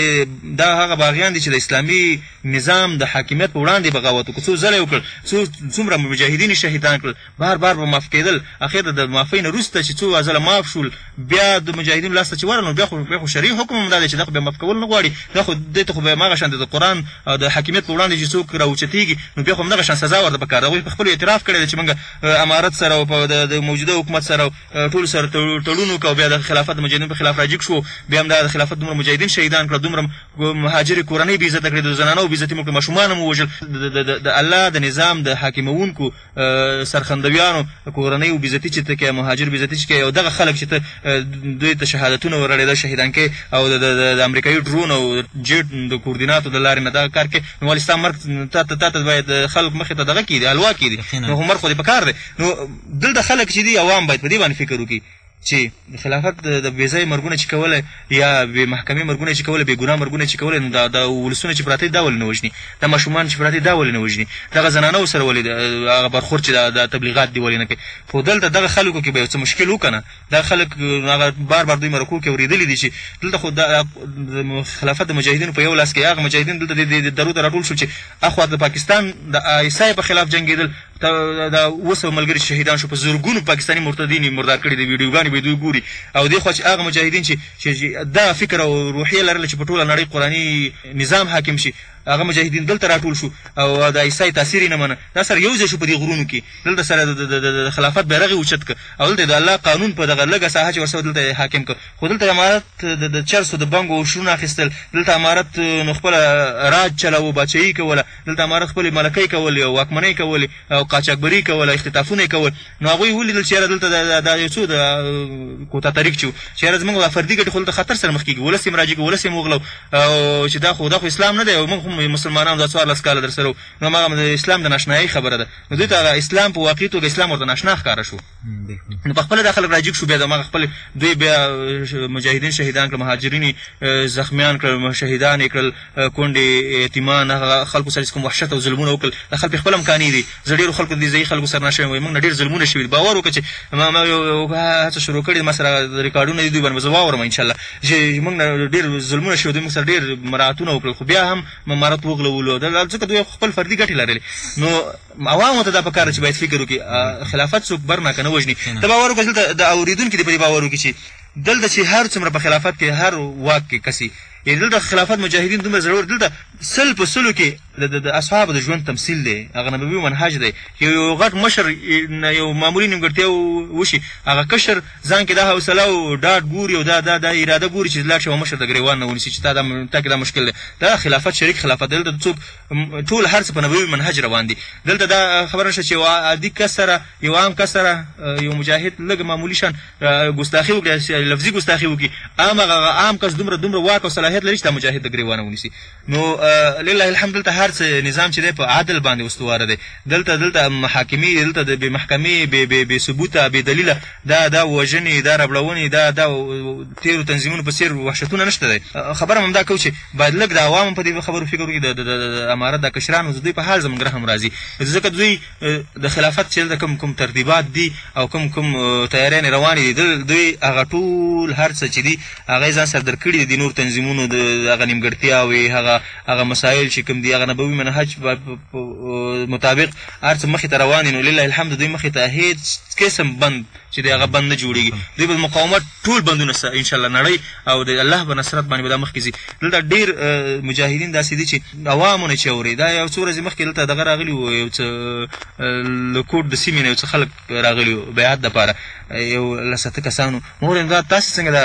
دا هغه باغیان دي چې د اسلامي. نظام د حاکمیت په وړاندې بغاوت وکړ، څو ځله یې وکړ، څو څومره مجاهدین یې شهیدان کړل، بار بار به معاف کیدل، اخر د د معافۍ نه وروسته چې څو ځله معاف شول، بیا د مجاهدینو لاس ته چې ورغلل، بیا خو بیا خو شرعي حکم هم دا دی چې دا خو بیا معاف کول نه غواړي، دا خو دې ته خو بیا هماغه شان د قرآن د حاکمیت په وړاندې چې څوک را اوچتیږي، نو بیا خو همدغه شان سزا ورته پکار ده، هغوی پخپله اعتراف کړی دی چې مونږ امارت سره او په د موجوده حکومت سره او ټولو سره تړون وکړ او بیا د خلافت د مجاهدینو په خلاف راجیګ شوو، بیا همدا د خلافت دومره مجاهدین شهیدان کړل، دومره مهاجرې کورنۍ بې عزته کړې، د زنانو بې عزتي مو کړه، ماشومان مو ووژل، د الله د نظام د حاکموونکو سرخندویانو کورنیو بې عزتي چې ته کوې، مهاجر بې عزتي چې کوې او دغه خلک چې ته دوی ته شهادتونه ور رړېده شهیدان کوې او د امریکایي ډرون او جېټ د کوردیناتو د لارې نه دغه کار کوې، نو ولې ستا مرګ تا ته باید خلک مخې ته دغه کېږدي، حلوا کېږدي، نو خو مرګ خو دې په کار دی. نو دلته خلک چې دي عوام باید په دې باندې فکر وکړي. چي د خلافت د بې ځایه مرګونه چي کول یا بې محکمې مرګونه چي کول بې ګناه مرګونه چي کول نو دا ولسونه چي پراته دي دا ولي نه وژني دا ماشومان چي پراته دي دا ولي نه وژني دغه زنانه وسره ولي هغه برخورد چي دا تبلیغات دي ولي نه کوي خو دلته دغه خلکو کي به یو څه مشکل وو کنه دا خلک هغه بار بار دوی مرکو کي اوریدلي دي چي دلته خو د خلافت د مجاهدینو په یو لاس کي هغه مجاهدین دلته دي درو ته راټول شول چي اخوا د پاکستان د آی اس آی په خلاف جنګیدل تا دا اوس او ملګري چې شهیدان شو په زرګونو پاکستاني مرتدین یې مردار کړي دي ویډیو ګانې به یې دوی ګوري او دې خوا چې هغه مجاهدین چې چې دا فکر او روحیه لرله چې په ټوله نړۍ قراني نظام حاکم شي هغه مجاهدین دلته راټول شو او د عیسی تاثیر یې نه منه دا سره یو ځای شو په دې غرونو کې دلته سره د خلافت بیرغ یې اوچت کړ او دلته د الله قانون په دغه لږه ساحه چې ورسوه دلته یې حاکم کړ خو دلته امارت د چرسو د بنګو او شرونو اخیستل دلته امارت نو خپله راج چلاوه باچهي کوله دلته امارت خپلې ملکۍ کولې او واکمنۍ کولې او قاچاقبري کوله، اختطافونه یې کول، نو هغوی ولیدل چې یاره دلته دا یو څو کوتاه طریق چې و چې یاره زموږ دا فردي ګټې خو دلته خطر سره مخ کېږي، ولس یې مراجع کړ، ولس یې هم وغولو چې دا خو دا خو اسلام نه دی او موږ هم مسلمانان دا څوارلس کاله درسره وو، نو هماغه د اسلام د ناشنایۍ خبره ده، نو دوی ته هغه اسلام په واقعي توګه اسلام ورته ناشنا ښکاره شو. نو په خپله دا خلک راجیګ شو بیا د هماغه خپل دوی بیا مجاهدین شهیدان کړل مهاجرین زخمیان کړل شهیدان یې کړل کونډې یتیمان هغه خلکو سره چې کوم وحشت او ظلمونه وکړل دا خلک خپل هم قانع دي زه ډېرو خلکو دي ځایي خلکو سره ناشوی وایم موږ نه ډېر ظلمونه شوي باور وکړه چې ما ما هڅه شروع کړې ما سره ریکارډونه دي دوی باندې زه واورم انشاءالله چې موږ نه ډېر ظلمونه شوي دوی موږ سره ډېر مراعتونه وکړل خو بیا هم ممارت وغلولو ځکه دوی خپل فردي ګټې لرلې نو عوامو ته دا په کار ده چې باید فکر وکړي خلافت څوک برناکه نه وژني ته باور وکړه دلته د اوریدونکي دې په دې باور وکړي چې دلته چې هر څومره په خلافت کې هر واک کې کسي یعنې دلته خلافت مجاهدین دومره زړور دلته سل په سلو کې د اصحابو د ژوند تمثیل دی هغه نبوي منهج دی یو یو غټ مشر یو معمولي نیمګړتیا وشي هغه کشر ځان کې دا حوصله او ډاډ ګوري او دا دا دا اراده ګوري چې لاړ شي مشر د ګریوان نه ونیسي چې تا دا تا کې دا مشکل دی دا خلافت شریک خلافت دلته څوک ټول هر څه په نبوي منهج روان دي دلته دا خبره نشته چې یو عادي کس سره یو عام کس سره یو مجاهد لږ معمولي شان ګستاخي وکړي لفظي ګستاخي وکړي عام هغه عام کس دومره دومره واک او صلاحیت لري چې دا مجاهد د ګریوانه ونیسي نو لله الحمد دلته هر څه نظام چې دی په عدل باندې استواره دی دلته دلته محاکمې دلته د بې محکمې بې بې بې ثبوته بې دلیله دا دا وژنې دا ربړونې دا دا تېرو تنظیمونو په څېر وحشتونه نشته دی خبره مې همدا کوو چې باید لږ د عوام هم په دې خبرو فکر وکړي د امارت دا کشران اوس دوی په حال زموږ رحم راځي ځکه دوی د خلافت چې دلته کوم کوم ترتیبات دي او کوم کوم تیاریانې روانې دي دوی هغه ټول هر څه چې دي هغه یې ځان سره در کړي دي د نور تنظیمونو د هغه نیمګړتیاوې هغه هغه مسایل چې کوم دي هغه نبوي منهج مطابق هر څه مخې ته روان دي نو لله الحمد دوی مخې ته هېڅ قسم بند چې د هغه بند نه جوړېږي دوی به د مقاومت ټول بندونه ان شاءالله نړۍ او د الله په نصرت باندې به دا مخکې ځي دلته ډېر مجاهدین داسې دي چې عوامو نه چې اوري دا یو څو ورځې مخکې دلته دغه راغلي وو یو څه له کوټ د سیمې نه یو څه خلک راغلي وو بیعت دپاره یو لس اته کسانو ما وویل دا تاسې څنګه دا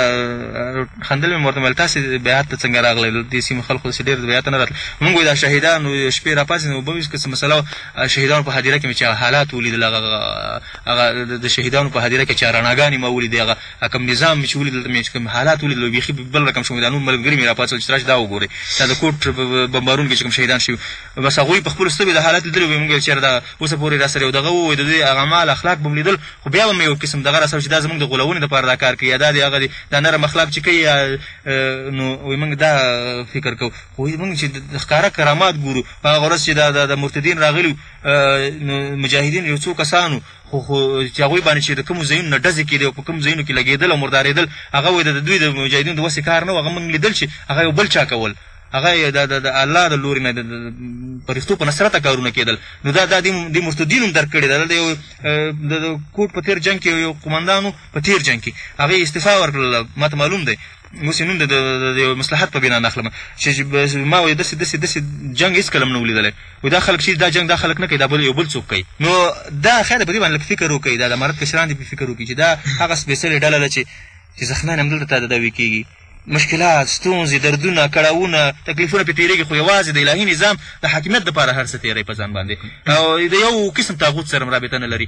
خندل مې ورته ویل تاسې بیعت ته څنګه راغلی دې سیمې خلکو داسې ډېر بیعت نه راتلل مونږ وایي دا شهیدانو شپې راپاڅېدم اوبه ویس که څه مسله شهیدانو په هدیره کې مې چې حالات ولیدل هغه هغه د شهیدانو په هدیره کې چا رڼاګانې ما ولیدې هغه کوم نظام چې ولیدل مې چې کوم حالات ولیدل نو بیخي بل رقم شوم دا نور ملګري مې راپاڅول چې راشي دا وګورئ دا د کوټ بمبارون کې چې کوم شهیدان شوي بس هغوی په خپلو سترګو دا حالات لیدلي وي موږ چېرې دا اوسه پورې راسره یو دغه وو د دوی هغه اعمال اخلاق به مو لیدل خو بیا به مې یو قسم دغه راسره چې دا زموږ د غولونې لپاره دا کار کوي یا دا دی هغه دی دا نرم اخلاق چې کوي نو وایي موږ دا فکر کوو خو موږ چې ښکاره کرامات ګورو په هغه ورځ چې دا د مرتدین راغلي مجاهدین یو څو کسانو خو خو چې هغوی باندې چې د کومو ځایونو نه ډزې کېدې او په کوم ځایونو کې لګېدل او مردارېدل هغه وایي د دوی د مجاهدینو د وسې کار نه و هغه موږ لیدل چې هغه یو بل چا کول هغه د د الله د لوري نه د پرښتو په نصرته کارونه کېدل نو دا دا د مرتدینو هم درک کړې ده د یو د کوټ په تېر جنګ کې یو قومندانو په تېر جنګ کې هغې استعفا ورکړله ما ته معلوم دی اوس یې نوم د یو مصلحت په بنا نه اخلم چې ما وایي داسې داسې داسې جنګ هېڅکله هم نه و لیدلی وی دا خلک چیری دا جنګ دا خلک نه کوي دا بل یو بل څوک کوي نو دا خیر په دې باندې لږ فکر وکړي دا د امارت کشران دې په فکر وکړي چې دا هغه سپیڅلې ډله ده چې چې زخمیان هم دلته تداوي کیږي مشکلات ستونزې دردونه کړاوونه تکلیفونه پې تېرېږي خو یوازې د الهي نظام د حاکمیت دپاره هر څه تېری په ځان باندې او د یو قسم تاغوت سره هم رابطه نه لري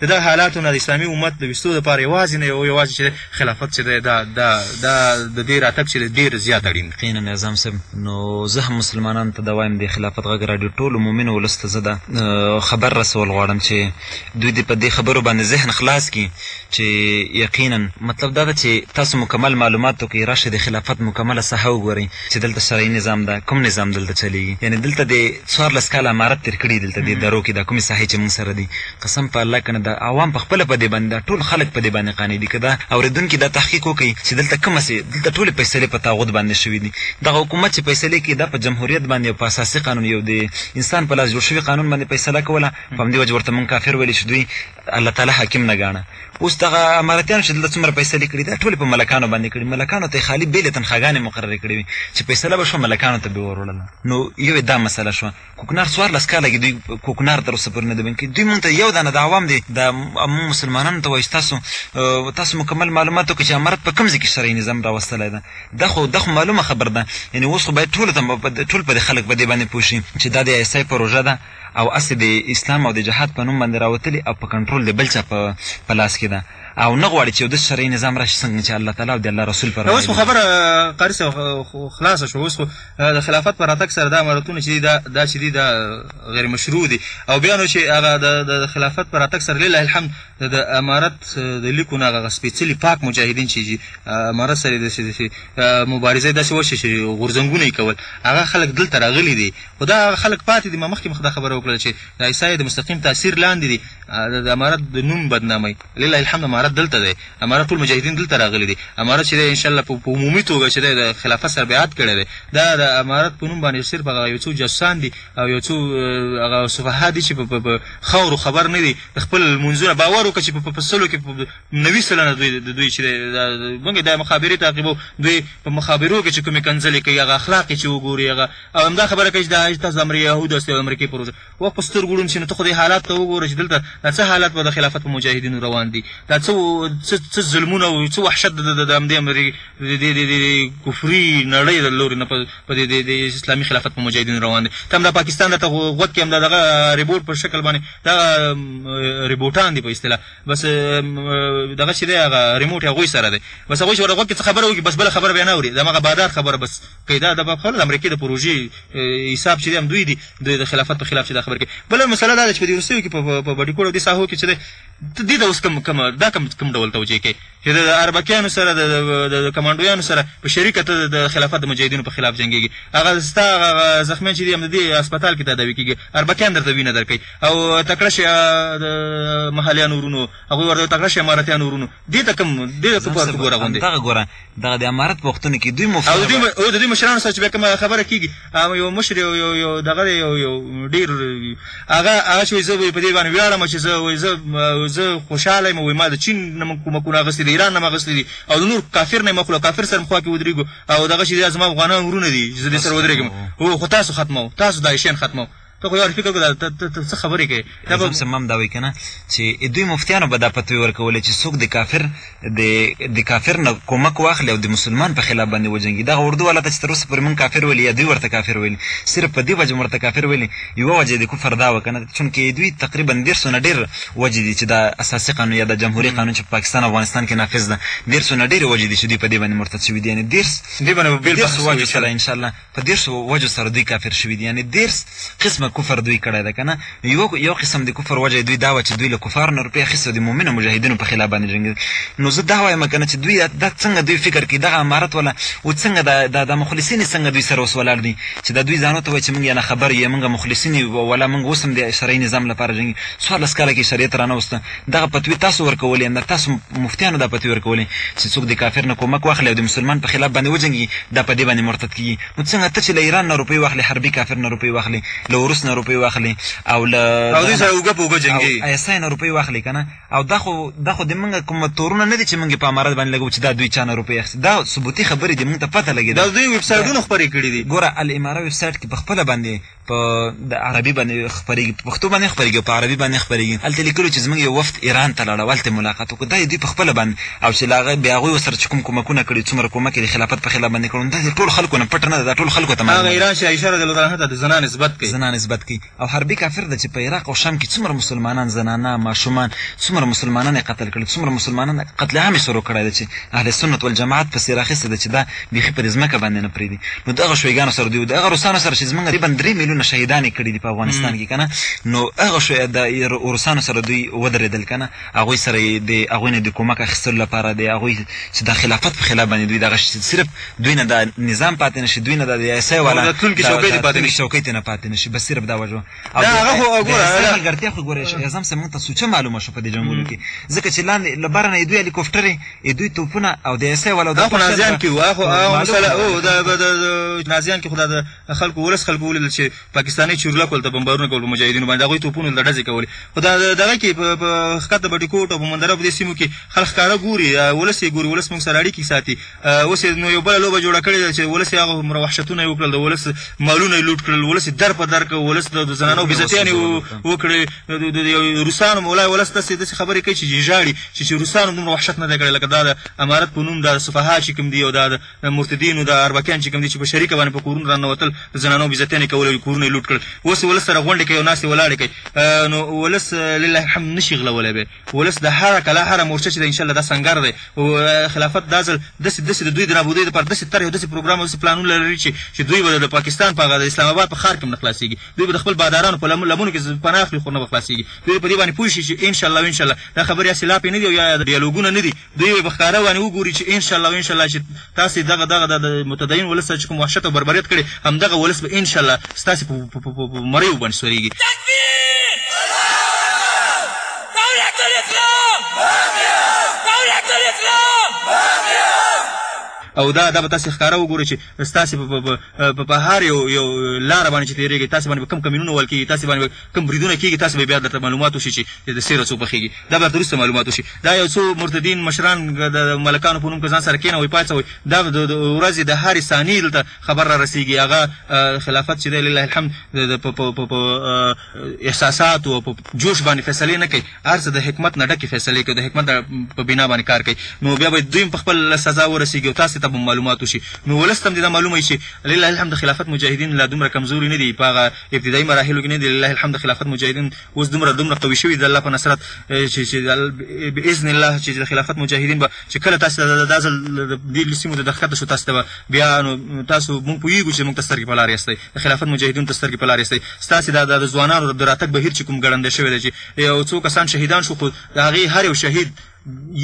د دغه حالاتو نه د اسلامي امت د ویستو لپاره یوازې نه یو یوازې چې خلافت چې دی دا دا دا د دې راتګ چې دی ډېر زیات اړین دی. یقینا اعظم صاحب نو زه هم مسلمانانو ته دا وایم د خلافت غږ راډیو ټولو مؤمنو ولس ته زه دا خبر رسول غواړم چې دوی دې په دې خبرو باندې ذهن خلاص کړي چې یقینا مطلب دا ده چې تاسو مکمل معلومات وکړئ راشئ د خلافت مکمله ساحه وګورئ چې دلته شرعي نظام ده کوم نظام دلته چلیږي یعنې دلته دې څوارلس کاله امارت تېر کړي دلته دې درو کې دا کومې ساحې چې موږ سره دي قسم په الله کنه دا عوام په خپله په دې باندې دا ټول خلک په دې باندې قانع دي که دا اورېدونکي دا تحقیق وکړي چې دلته کومه سې دلته ټولې فیصلې په طاغوت باندې شوې دي دغه حکومت چې فیصلې کوي دا په جمهوریت باندې او په اساسي قانون یو د انسان په لاس جوړ شوي قانون باندې فیصله کوله په همدې وجه ورته مونږ کافر ویلې چې دوی الله تعالی حاکم نه ګاڼه اوس دغه امارتیانو چې دلته څومره فیصلې کړي دا ټولې په ملکانو باندې کړي ملکانو ته خالي بېلې تنخواګانې مقررې کړې وي چې فیصله به شوه ملکانو ته به یې وروړله نو یو دا مسله شوه کوکنار څوارلس کاله کې دوی کوکنار تر اوسه پورې نه دی بند کړي دوی مونږ ته یو دانه د عوام دی د مونږ مسلمانانو ته وایي چې تاسو تاسو مکمل معلومات وکړئ چې امارت په کوم ځای کې شرعي نظام راوستلی ده دا خو دا خو معلومه خبره ده یعنې اوس خو باید ټولو ته ټول په دې خلک په دې باندې پوه شي چې دا د ایسای پروژه ده او هسې د اسلام او د جهاد په نوم باندې راوتلي او په کنټرول د بل چا په لاس کې ده او نه غواړي چې د شرعي نظام راشي څنګه چې الله تعالی او د الله رسول فرمایي اوس خبره قاری صاحب خلاصه شو اوس د خلافت په راتګ سره دا امارتونه چې دا دا چې دي دا غیر مشروع دي او بیا نو چې هغه د خلافت په راتګ سره لله الحمد د امارت د لیکو نه هغه سپېڅلي پاک مجاهدین چې دي امارت سره د مبارزې داسې وشي چې غورځنګونه یې کول هغه خلک دلته راغلي دي خو دا هغه خلک پاتې دي ما مخکې مخ دا خبره وکړل چې د عیسی د مستقیم تاثیر لاندې دي د امارت د نوم بدناموي لله الحمد امارت دلته دی امارت ټول مجاهدین دلته راغلی دی امارت چې دی انشاالله په په عمومی توګه چې دی د خلافت سره بیعت کړی دی دا د امارت په نوم باندې صرف هغه یو څو جاسوسان دي او یو څو هغه سفها دي چې په په خاورو خبر نه دي خپل منځونه باور وکړه چې په په سلو کې په نوي سلنه دوی د دوی چې موږ د مخابرې تعقیبو دوی په مخابرو کې چې کومې کنځلې کوي هغه اخلاق چې وګوري هغه او همدا خبره کوي چې دا تاسو د امریکا یهود او امریکې پروژه وه په سترګو ړوند شي نو ته خو دې حالات ته وګوره چې دلته دا څه حالات به د خلافت په مجاهدینو روان دي دا څه څه څه ظلمونه او څه وحشت د د همدې امري د دې د کفري نړۍ د لوري نه په دې د اسلامي خلافت په مجاهدینو روان دي ته همدا پاکستان درته غوږ کې همدا دغه ریبوټ په شکل باندې دا ریبوټان دي په اصطلاح بس دغه چې دی هغه ریموټ هغوی سره دی بس هغوی چې ورته غوږ کې څه خبره وکړي بس بله خبره بیا نه اوري د همغه بادار خبره بس قیدا دا باب خو نه د امریکې د پروژې حساب چې دی هم دوی دي دوی د خلافت په خلاف چې دا خبرې کوي بله مسله دا ده چې په دې وروستیو کې په بډیکوړ او دې ساحو کې چې دی ته دې ته اوس کوم کوم دا کوم کوم ډول توجیه کوي چې د اربکیانو سره د کمانډویانو سره په شریکه ته د خلافت د مجاهدینو په خلاف جنګېږي هغه ستا هغه زخمیان چې دي هم د دې هسپتال کې تداوي کېږي اربکیان درته وینه درکوي او تکړه شي د محلیانو ورونو هغوی ورته تکړه شي امارتیانو ورونو دې ته کوم دې ته کوم ګوره غوندې دغه د امارت پوښتنه کی دوی مفتونه باید. او د دوی مشرانو سره چې بیا کومه خبره کیږي یو مشر یو دغه دی یو ډیر هغه هغه چې وایي زه په دې باندې ویاړم چې زه وایي زه زه خوشحاله یم وایي ما د چین نه مونږ کومکونه اخیستي د ایران نه مو اخیستي دي او د نور کافر نه مو اخلو کافر سره مو خوا کې ودریږو او دغه شي دا زما افغانان وروڼه دي چې زه دې سره ودریږم هو خو تاسو ختموو تاسو داعشیان ختموو. ته خو یو فکر وکړه ته ته ته څه خبرې کوې دا به صاحب هم دا وایي که نه چې دوی مفتیانو به دا فتوې ورکولې چې څوک د کافر د د کافر نه کومک واخلي او د مسلمان په خلاف باندې وجنګي دغه اردو والا ته چې تر اوسه پورې مونږ کافر ویلي یا دوی ورته کافر ویلي صرف په دې وجه ورته کافر ویلي یوه وجه د کفر دا وه که نه چونکې دوی تقریبا دېرسو نه ډېر وجې دي چې دا اساسي قانون یا د جمهوري قانون چې په پاکستان افغانستان کې نافذ ده دېرسو نه ډېرې وجې دي چې دوی په دې باندې مرتد شوي دي یعنې دېرس دې باندې به بېل بحث وکړو انشاءالله په دېرش وجو سره دوی کافر شوي دي یعنې دېرش قسمه کفر دوی کړی ده کنه نو یو یو قسم د کفر وجه دوی دا وه چې دوی له کفار نه روپۍ اخیستې د مؤمنه مجاهدینو په خلاف باندې جنګېدل نو زه دا وایم کنه چې دوی دا څنګه دوی فکر کوي دغه امارت ولا او څنګه دا د مخلصین څنګه دوی سره اوس ولاړ دي چې دا دوی ځانو ته وایي چې موږ نه خبر یې موږ مخلصین ولا موږ اوس هم د شرعي نظام لپاره جنګي څوارلس کاله کې شریعت رانه وسته دغه فتوی تاسو ورکولي همدا تاسو مفتیانو دا فتوی ورکولي چي څوک د کافر نه کومک واخلي او د مسلمان په خلاف باندي وجنګیږي دا په دې باندي مرتد کیږي نو څنګه ته چي له ایران نه روپۍ واخلي حربي کافر نه روپۍ واخلي له اروس نه روپۍ واخلي او له او دوی سره اوږه په اوږه جنګیږي او ایس آی نه روپۍ واخلي کنه او دا خو دا خو د موږ کوم تورونه نه دي چي موږ په امارت باندي لګوو چي دا دوی چا نه روپۍ اخیستي دا ثبوتي خبري دي موږ ته پته لګیدلې دا دوی ویب سایټونو خپرې کړي دي ګوره الاماره ویب سایټ کي په خپله باندي په د عربي باندې خبرېږي په پښتو باندې خبرېږي په عربي باندې خبرېږي هلته لیکلو چې زمونږ یو وفد ایران ته لاړه هلته ملاقات وکړو دا یې دوی په خپله باندې او چې لاغه بیا هغوی ورسره چې کوم کومکونه کړي څومره کومک یې د خلافت په خلاف باندې کړو دا د ټول خلکو نه پټ نه ده دا ټول خلکو ته هغه ایران چې عایشه رضی الله عنها ته د زنا نسبت کوي زنا نسبت کوي او حربي کافر ده چې په عراق او شام کې څومره مسلمانان زنانه ماشومان څومره مسلمانان یې قتل کړل څومره مسلمانان قتل عام یې شروع کړی دی چې اهل سنت والجماعت پسې راخیستې ده چې دا بیخي په دې ځمکه باندې نه پریږدي نو دغه شویګانو سره دوی دغه روسانو سره چې زمونږ تقریبا درې میلیونه شهیدان یې کړي دي په افغانستان کې کنه نو هغه شوی د روسانو سره دوی ودرېدل کنه هغوی سره یې د هغوی نه د کومک اخیستلو لپاره د هغوی چې د خلافت په خلاف باندې دوی دغه شي صرف دوی نه دا نظام پاتې نشي دوی نه دا د ایس آی والا د راتلونکي چوکۍ ته پاتې نشي بس صرف دا وجه دا هغه خو وګوره دا ملګرتیا خو ګوره شي اعظم سمون ته سوچه معلومه شو په دې جنگونو کې ځکه چې لاندې لبر نه دوی هلیکوپټر دوی توپونه او د ایسه ولا دا خو نازیان کې واه خو مثلا او دا نازیان کې خدای د خلکو ولس خلکو ولل چې پاکستاني چورله کول ته بمبارونه کول مجاهدینو باندې هغه توپونه د ډزې کول خدای دغه کې په خطه بډی کوټ او مندره په دې سیمو کې خلک کارا ګوري ولس یې ګوري ولس موږ سره اړیکې ساتي اوس یې نو یو بله لوبه جوړه کړې ده چې ولس یې هغه هومره وحشتونه یې وکړل، د ولس مالونه یې لوټ کړل، ولس یې در په در کړ، ولس ته د زنانو بېزتیانې وکړې، د یو روسانو والله ولس داسې داسې خبرې کوي چې ژاړي چې چې روسانو دومره وحشت نه دی کړی لکه دا د امارت په نوم دا سفها چې کوم دي او دا د مرتدینو دا اربکیان چې کوم دي چې په شریکه باندې په کورونو راننوتل، د زنانو بېزتیانې کولې، کورونه یې لوټ کړل، اوس یې ولس سره غونډې کوي او ناستې ولاړې کوي نو ولس لله الحمد نه شي غلولی بیا. ولس ده هره کلا هره مورچه چی ده انشاءالله دا سنګر دی او خلافت دا ځل دسی دسی د دوی د نابودی لپاره دسی طرحی او دسی پروګرام او دسی پلانونه لری چی چی دوی به د پاکستان په هغه د اسلام اباد په ښار کی هم نه خلاصیږی دوی به د خپل بادارانو په لمنو کی پناه اخلی خو نه به خلاصیږی دوی به په دی باندی پوه شی چی انشاءالله او انشاءالله دا خبری هسی لاپی ندی او یا ډیالوګونه ندی دوی به په ښکاره وانه وګوري چې ان شاءالله ان شاءالله چې تاسې دغه دغه د متدین ولس سره چې کوم وحشت او بربریت کړی همدغه ولس به ان شاءالله ستاسې په مریو باندې سوریږي. تکبیر! دولت الاسلام! دولت الاسلام! او دا دا به تاسې ښکاره وګوري چې ستاسې په په په هر یو یو لاره باندې چې تیریږئ تاسې باندې به کوم کمینونه وال کیږي تاسې باندې به کوم بریدونه کیږي تاسو به بیا درته معلومات وشي چې د سیره څو پخیږي دا به درسته معلومات وشي دا یو څو مرتدین مشران د ملکانو په نوم که ځان سره کینوي پاڅوي دا د ورځې د هرې ثانیې دلته خبر را رسیږي هغه خلافت چې دی لله الحمد په احساسات او په جوش باندې فیصلې نه کوي هر څه د حکمت نه ډکې فیصلې کوي د حکمت په بنا باندې کار کوي نو بیا به دوی په خپل سزا ورسیږي او تاسو ته به معلومات وشي نو ولستم دې دا معلومه شي لله الحمد خلافت مجاهدین لا دومره کمزوري نه دي په ابتدايي مراحلو کې نه دي لله الحمد خلافت مجاهدین اوس دومره دومره قوي شوي د الله په نصرت چې چې باذن الله چې د خلافت مجاهدین به چې کله تاسو ته د دازل د سیمو ته دخته شو تاسو ته بیا نو تاسو مونږ پویګو چې مونږ تستر کې پلار یاستئ د خلافت مجاهدین تستر کې پلار یاستئ تاسو د د ځوانانو د راتګ بهیر چې کوم ګړندې شوی دی چې یو څو کسان شهیدان شو خو د هغه هر یو شهید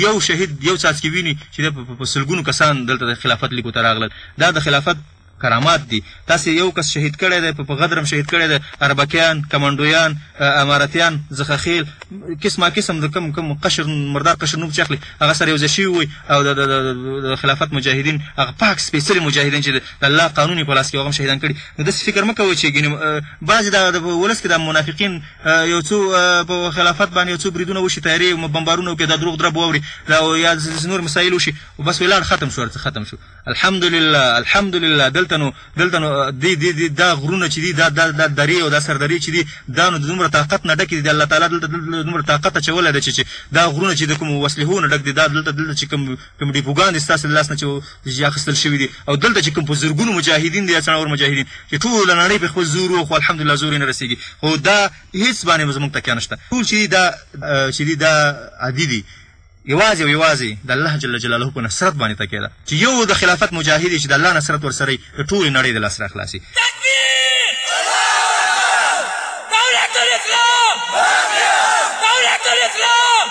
یو شهید یو څاڅکی ویني چې په سلګونو کسان دلته د خلافت لیکو ته راغلل دا د خلافت کرامات دي تاسي يو کس شهيد کړي دی په په غدرم شهيد کړي دی اربکيان کمانډويان امارتيان زخخيل قسمه قسم د کم کم قشر مردار قشر نوم چې اخلي هغه سره يو ځای شوي وي او د د د خلافت مجاهدين هغه پاک سپيڅلي مجاهدين چې د الله قانون په لاس کې هغه شهيدان کړي نو داسې فکر مه کوئ چې ګنې بعضې دا د ولس کې دا منافقين يو څو په خلافت باندې يو څو بريدونه وشي تيارې بمبارونه وکړي دا دروغ درب واوري دا يا نور مسائل وشي بس ولاړ ختم شو ختم شو الحمدلله الحمدلله دلته نو دلته نو دی دی دی دا غرونه چې دي دا دا دا درې او دا سردرې چې دي دا نو د دومره طاقت نه ډکې دي الله تعالی دلته دلته دومره طاقت اچولی دی چې چې دا غرونه چې د کوم وسلحو نه ډک دي دا دلته دلته چې کوم کوم ډیپوګان دي ستاسو لاس نه چې اخیستل شوي دي او دلته چې کوم په زرګونو مجاهدین دي څڼور مجاهدین چې ټول نړۍ په خپل زور او الحمدلله زور نه رسیږي خو دا هیڅ باندې زموږ تکیه نشته ټول چې دا چې دا عادي دي یوازې او یوازې د الله جل جلاله په نصرت باندې تکیه ده چې یو د خلافت مجاهد یې چې د الله نصرت ورسره وي د ټولې نړۍ د لاس را خلاصي. تکبیر دولت الاسلام دولت الاسلام.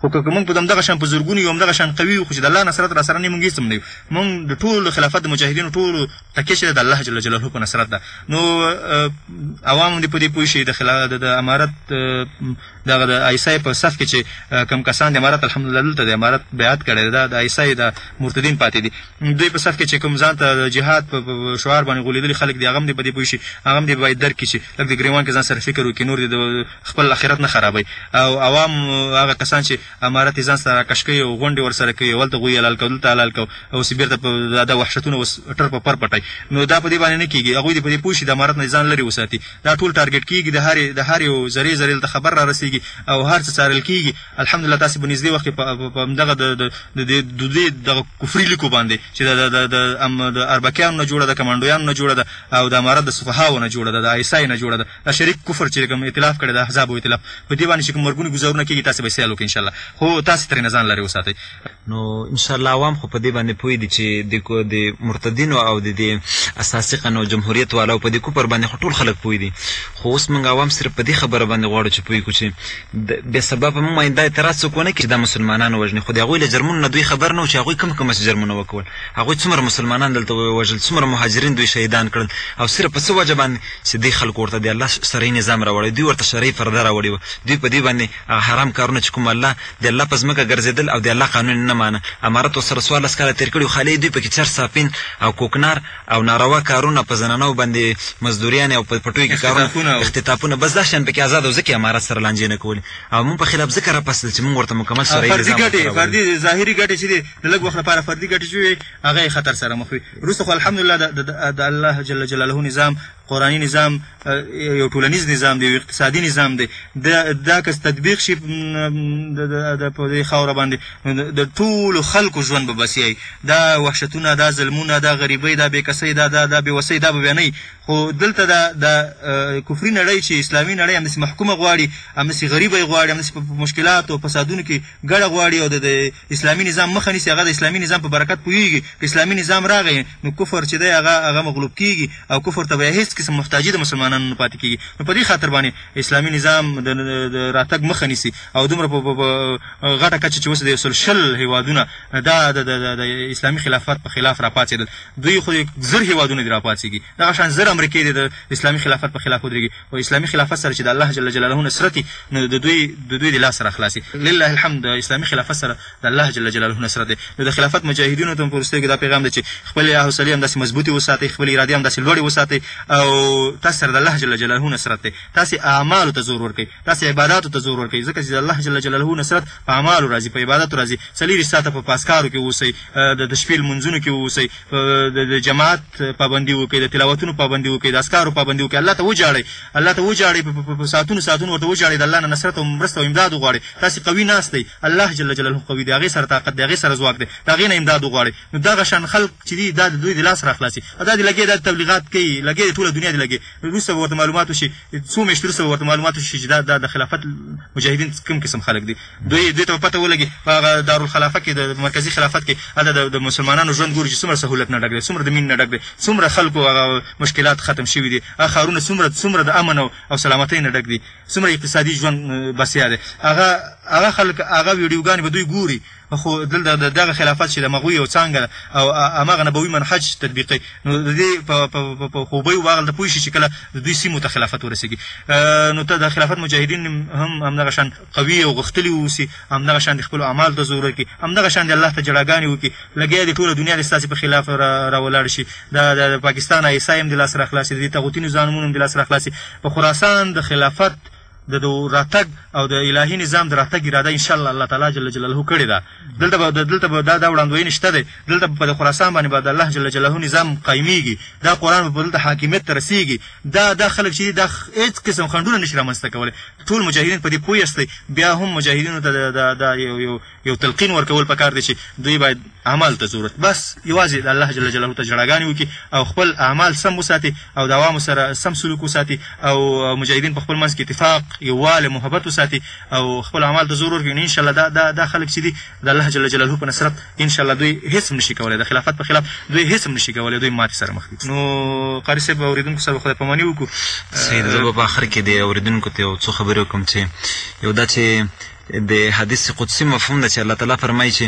خو که موږ په همدغه شان په زرګونو یو همدغه شان قوي یو خو چې د الله نصرت راسره نه وي موږ هېڅ هم نه یو موږ د ټولو خلافت د مجاهدینو ټولو تکیه چې ده د الله جل جلاله په نصرت ده نو عوام هم دې په دې پوه شي د امارت دغه د عیسی په صف کې چې کم کسان د امارت الحمدلله دلته د امارت بیعت کړی دا د عیسی د مرتدین پاتې دي دوی په صف کې چې کوم ځان ته جهاد په شعار باندې غولېدلي خلک دي هغه هم دې په دې پوه شي هغه هم دې باید درک کړي چې لږ د ګریوان کې ځان سره فکر وکړي نور دې د خپل اخرت نه خرابوي او عوام هغه کسان چې امارت یې ځان سره راکش کوي او غونډې ورسره کوي او هلته غویي حلال کوي او دلته حلال کوي او اوس یې بېرته په دا دا وحشتونه اوس ټر په پر پټوي. نو دا په دې باندې نه کېږي، هغوی دې په دې پوه شي، د امارت نه دې ځان لرې وساتي. دا ټول ټارګېټ کېږي، د هرې د هرې یو ذرې ذرې دلته خبر رارسېږي او هر څه څارل کېږي. الحمدالله تاسې په نږدې وخت کې په په په همدغه د د د دې ددې دغه کفري لیکو باندې چې د د د د اربکیانو نه جوړه ده، کمانډویانو نه جوړه ده او د امارت د سفهاوو نه جوړه ده، د آی ایس آی نه جوړه ده، دا شریک کفر چې کوم ائتلاف کړی د احزاب او ائتلاف په دې باندې چې کوم مرګوني ګزارونه کېږي تاسې به یې سیال وکړئ انشاءالله خو تاسې ترېنه ځان لرې وساتئ. نو انشاءالله عوام خو په دې باندې پوه دي چې د د مرتدینو او د دې اساسقن او جمهوریت والاو په دې کفر باندې خو ټول خلک پوه دي خو اوس موږ عوام صرف په دې خبره باندې غواړو چې پوه کړو چې بې سببه موږ باندې دا اعتراض څوک ونه کړي چې دا مسلمانان وژني خو د هغوی له جرمونو نه دوی خبر نه وو چې هغوی کوم کوم جرمونه وکول هغوی څومره مسلمانان دلته ووژل څومره مهاجرین دوی شهیدان کړل او صرف په څه وجه باندې چې دې خلکو ورته د الله شرعي نظام راوړی، دوی ورته شرعي پرده راوړې وه، دوی په دوی باندې هغه حرام کارونه چې کوم الله د الله په ځمکه ګرځېدل او د الله قانون یې نه مانه، امارت ورسره څوارلس کاله تېر کړي وو، خالي یې دوی پکې چرس څاپین او کوکنار او ناروا کارونه، په زنانو باندې مزدوریانې او په پټیو کې کارونه، اختطافونه، بس دا شیان پکې ازاد وو، ځکه یې امارت سره لانجې نه کولې او موږ په خلاف ځکه راپاڅېدل چې موږ ورته مکمل شرعي نظام ورته راولو. فردي ګټې، فردي ظاهري ګټې چې دې د لږ وخت لپاره فردي ګټې شوې وې، هغه یې خطر سره مخ وې. وروسته خو الحمدلله د الله جل جلاله نظام قرآني نظام یو ټولنیز نظام دی یو اقتصادي نظام دی دا که تطبیق شي په دې خاوره باندې نو د ټولو خلکو ژوند به بسیایي دا وحشتونه دا ظلمونه دا غریبۍ دا بېکسۍ دا دا دا بېوسۍ دا به بیا نه خو دلته دا د کفري نړۍ چې اسلامي نړۍ همداسې محکومه غواړي همداسې غریبه یې غواړي همداسې په مشکلاتو او فسادونو کې ګړه غواړي او د د اسلامي نظام مخه نیسي هغه د اسلامي نظام په برکت پوهیږي که اسلامي نظام راغی نو کفر چې دی هغه هغه مغلوب کیږي او کفر ته بیا هیڅ قسم محتاجي د مسلمانانو نه پاتې کیږي نو په دې خاطر باندې اسلامي نظام د د راتګ مخه نیسي او دومره په په غټه کچه چې اوس د یو سل شل هیوادونه دا د د د اسلامي خلافت په خلاف راپاڅیدل دوی خو زر هیوادونه دې راپاڅیږي دغه شان زر امریکې دې د اسلامي خلافت په خلاف ودرېږي او اسلامي خلافت سره چې د الله جل جلاله نه سرتي نو د دوی د دوی د لاسه راخلاص شي لله الحمد د اسلامي خلافت سره د الله جل جلاله نه سرت دی نو د خلافت مجاهدینو ته هم په وروستیو کې دا پیغام دی چې خپلې حوصلې همداسې مضبوطې وساتئ خپلې ارادې همداسې لوړې وساتئ او تاسو سره د الله جل جلاله نه سرت دی تاسې اعمالو ته زور ورکړئ تاسې عباداتو ته زور ورکړئ ځکه چې د الله جل جلاله نه سرت په اعمالو راځي په عباداتو راځي څلېرویشت ساعته په پاسکارو کې اوسئ د شپې لمونځونو کې اوسئ په د جماعت پابندي وکړئ، د تلاوتونو پابندي وکړئ، د اذکارو پابندي وکړئ، الله ته وژاړئ، الله ته وژاړئ، په ساعتونو ساعتونو ورته وژاړئ، د الله نه نصرت او مرسته او امداد وغواړئ، تاسې قوي ناست دی، الله جل جلاله قوي دی، هغه سره طاقت دی، هغه سره ځواک دی، د هغه نه امداد وغواړئ، نو دغه شان خلک چې دي دا د دوی د لاس را خلاص شي، او دا دې لګیا دا دې تبلیغات کوي، لګیا دې ټوله دنیا دې لګیا، وروسته به ورته معلومات وشي، څو میاشتې وروسته به ورته معلومات وشي چې دا د خلافت مجاهدین کوم قسم خلک دي. دوی دوی ته به پته ولګي په هغه دارالخلافه کې د مرکزي خلافت کې هلته د مسلمانانو ژوند ګوري چې څومره سهولت نه ډک دی څومره د مين نه ډک دی څومره خلکو هغه مشکلات ختم شوي دي هغه ښارونه څومره څومره د امن او سلامتۍ نه ډک دي څومره اقتصادي ژوند بسيا دی هغه هغه خلک هغه ویډیوګانې به دوی ګوري خو دلته د دغه خلافت چې د مغوی یو څانګه ده او همغه نبوي منهج تطبیقوي نو د دې په خوبیو به هغلته پوه شي چې کله د دوی سیمو ته خلافت ورسېږي نو ته د خلافت مجاهدین هم همدغه شان قوي او غښتلي واوسي، همدغه شان دې خپلو اعمالو ته زور ورکړي، همدغه شان دې الله ته جړاګانې وکړي، لګيا دې ټوله دنيا دې ستاسې په خلاف راولاړه شي، دا د پاکستان آی اېس آی هم دې لاسه راخلاص شي، د دې طاغوتي نظانمونو هم دې لاسه راخلاص شي، په خراسان د خلافت د د راتګ او د الهي نظام د راتګ اراده ان شاءالله الله تعالی جل جلاله کړې ده، دلته به دلته به دا دا وړاندوينې شته دی، دلته به په د خراسان باندې به د الله جل جلاله نظام قايميږي، دا قرآن به په دلته حاکميت ته رسيږي، دا دا خلک چې دي دا هيڅ قسم خنډونه نشي رامنځته کولی. ټول مجاهدین په دې پوه یاست بیا هم مجاهدینو ته د د یو یو یو تلقین ورکول پکار دي چې دوی باید اعمال ته ضرورت بس یوازې د الله جل جلاله ته جړاګانې وکړي او خپل اعمال سم وساتي او د عوامو سره سم سلوک وساتي او مجاهدین په خپل منځ کې اتفاق یووالی محبت وساتي او خپل اعمال ته زور ورکړي ان شاء الله دا دا خلک چې دي د الله جل جلاله په نصرت ان شاء الله دوی هیڅ هم نشي کولی د خلافت په خلاف دوی هیڅ هم نشي کولی دوی ماتې سره مخ دي نو قاري صاحب اوریدونکو سره به خدای پاماني وکړو سید زه به په اخر کې د اوریدونکو ته یو څو خبرې وکړم چې یو دا چې د حدیث قدسی مفهوم ده چې الله تعالی فرمایي چې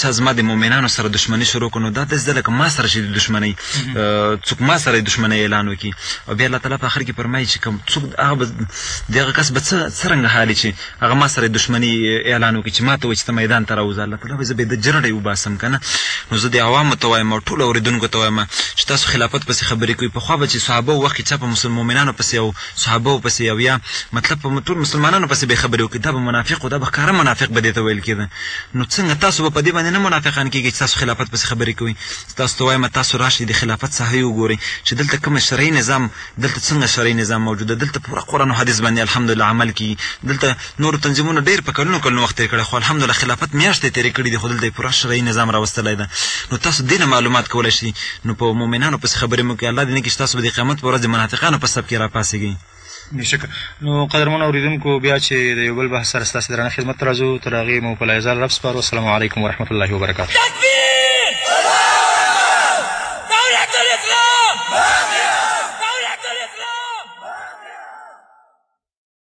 چا زما د مؤمنانو سره دښمني شروع کړو دا داسې ده لکه ما سره چې د دښمنۍ څوک ما سره د دښمنۍ اعلان وکړي او بیا الله تعالی په اخر کې فرمایي چې کوم څوک هغه به د هغه کس به څرنګه حال چې هغه ما سره دښمني اعلان وکړي چې ماته وایي چې ته میدان ته راوځه الله تعالی وایي زه به یې د جرړې وباسم که نه نو زه دې عوامو ته وایم او ټولو اورېدونکو ته وایم چې تاسو خلافت پسې خبرې کوئ پخوا به چې صحابه وو وخت کې چا په مسلم مؤمنانو پسې او صحابه وو پسې او یا مطلب په ټول مسلمانانو پسې به یې خبرې وکړي دا به منافق و دا به ښکاره منافق به دې ته ویل کېده نو څنګه تاسو به په دې باندې نه منافقان کېږئ چې تاسو خلافت پسې خبرې کوئ تاسو ته وایم تاسو راشئ د خلافت ساحه یې وګورئ چې دلته کوم شرعي نظام دلته څنګه شرعي نظام موجود ده دلته پوره قرآن او حدیث باندې الحمدلله عمل کیږي دلته نورو تنظیمونو ډېر په کلونو کلونو وخت تېر کړی خو الحمدلله خلافت میاشت یې تېرې کړي دي خو دلته یې پوره شرعي نظام راوستلی ده نو تاسو دې نه معلومات کولی شئ نو په مومنانو پسې خبرې مه کوئ الله دې نه کړي چې تاسو به د قیامت په ورځ د منافقانو په صف کې راپاڅېږئ بېشکه نو قدرمنو اوریدونکو بیا چې د یو بل بحث سره ستاسې درانه خدمت ته راځو تر هغې مو په لایزال رب سپارو السلام علیکم ورحمت الله وبرکاته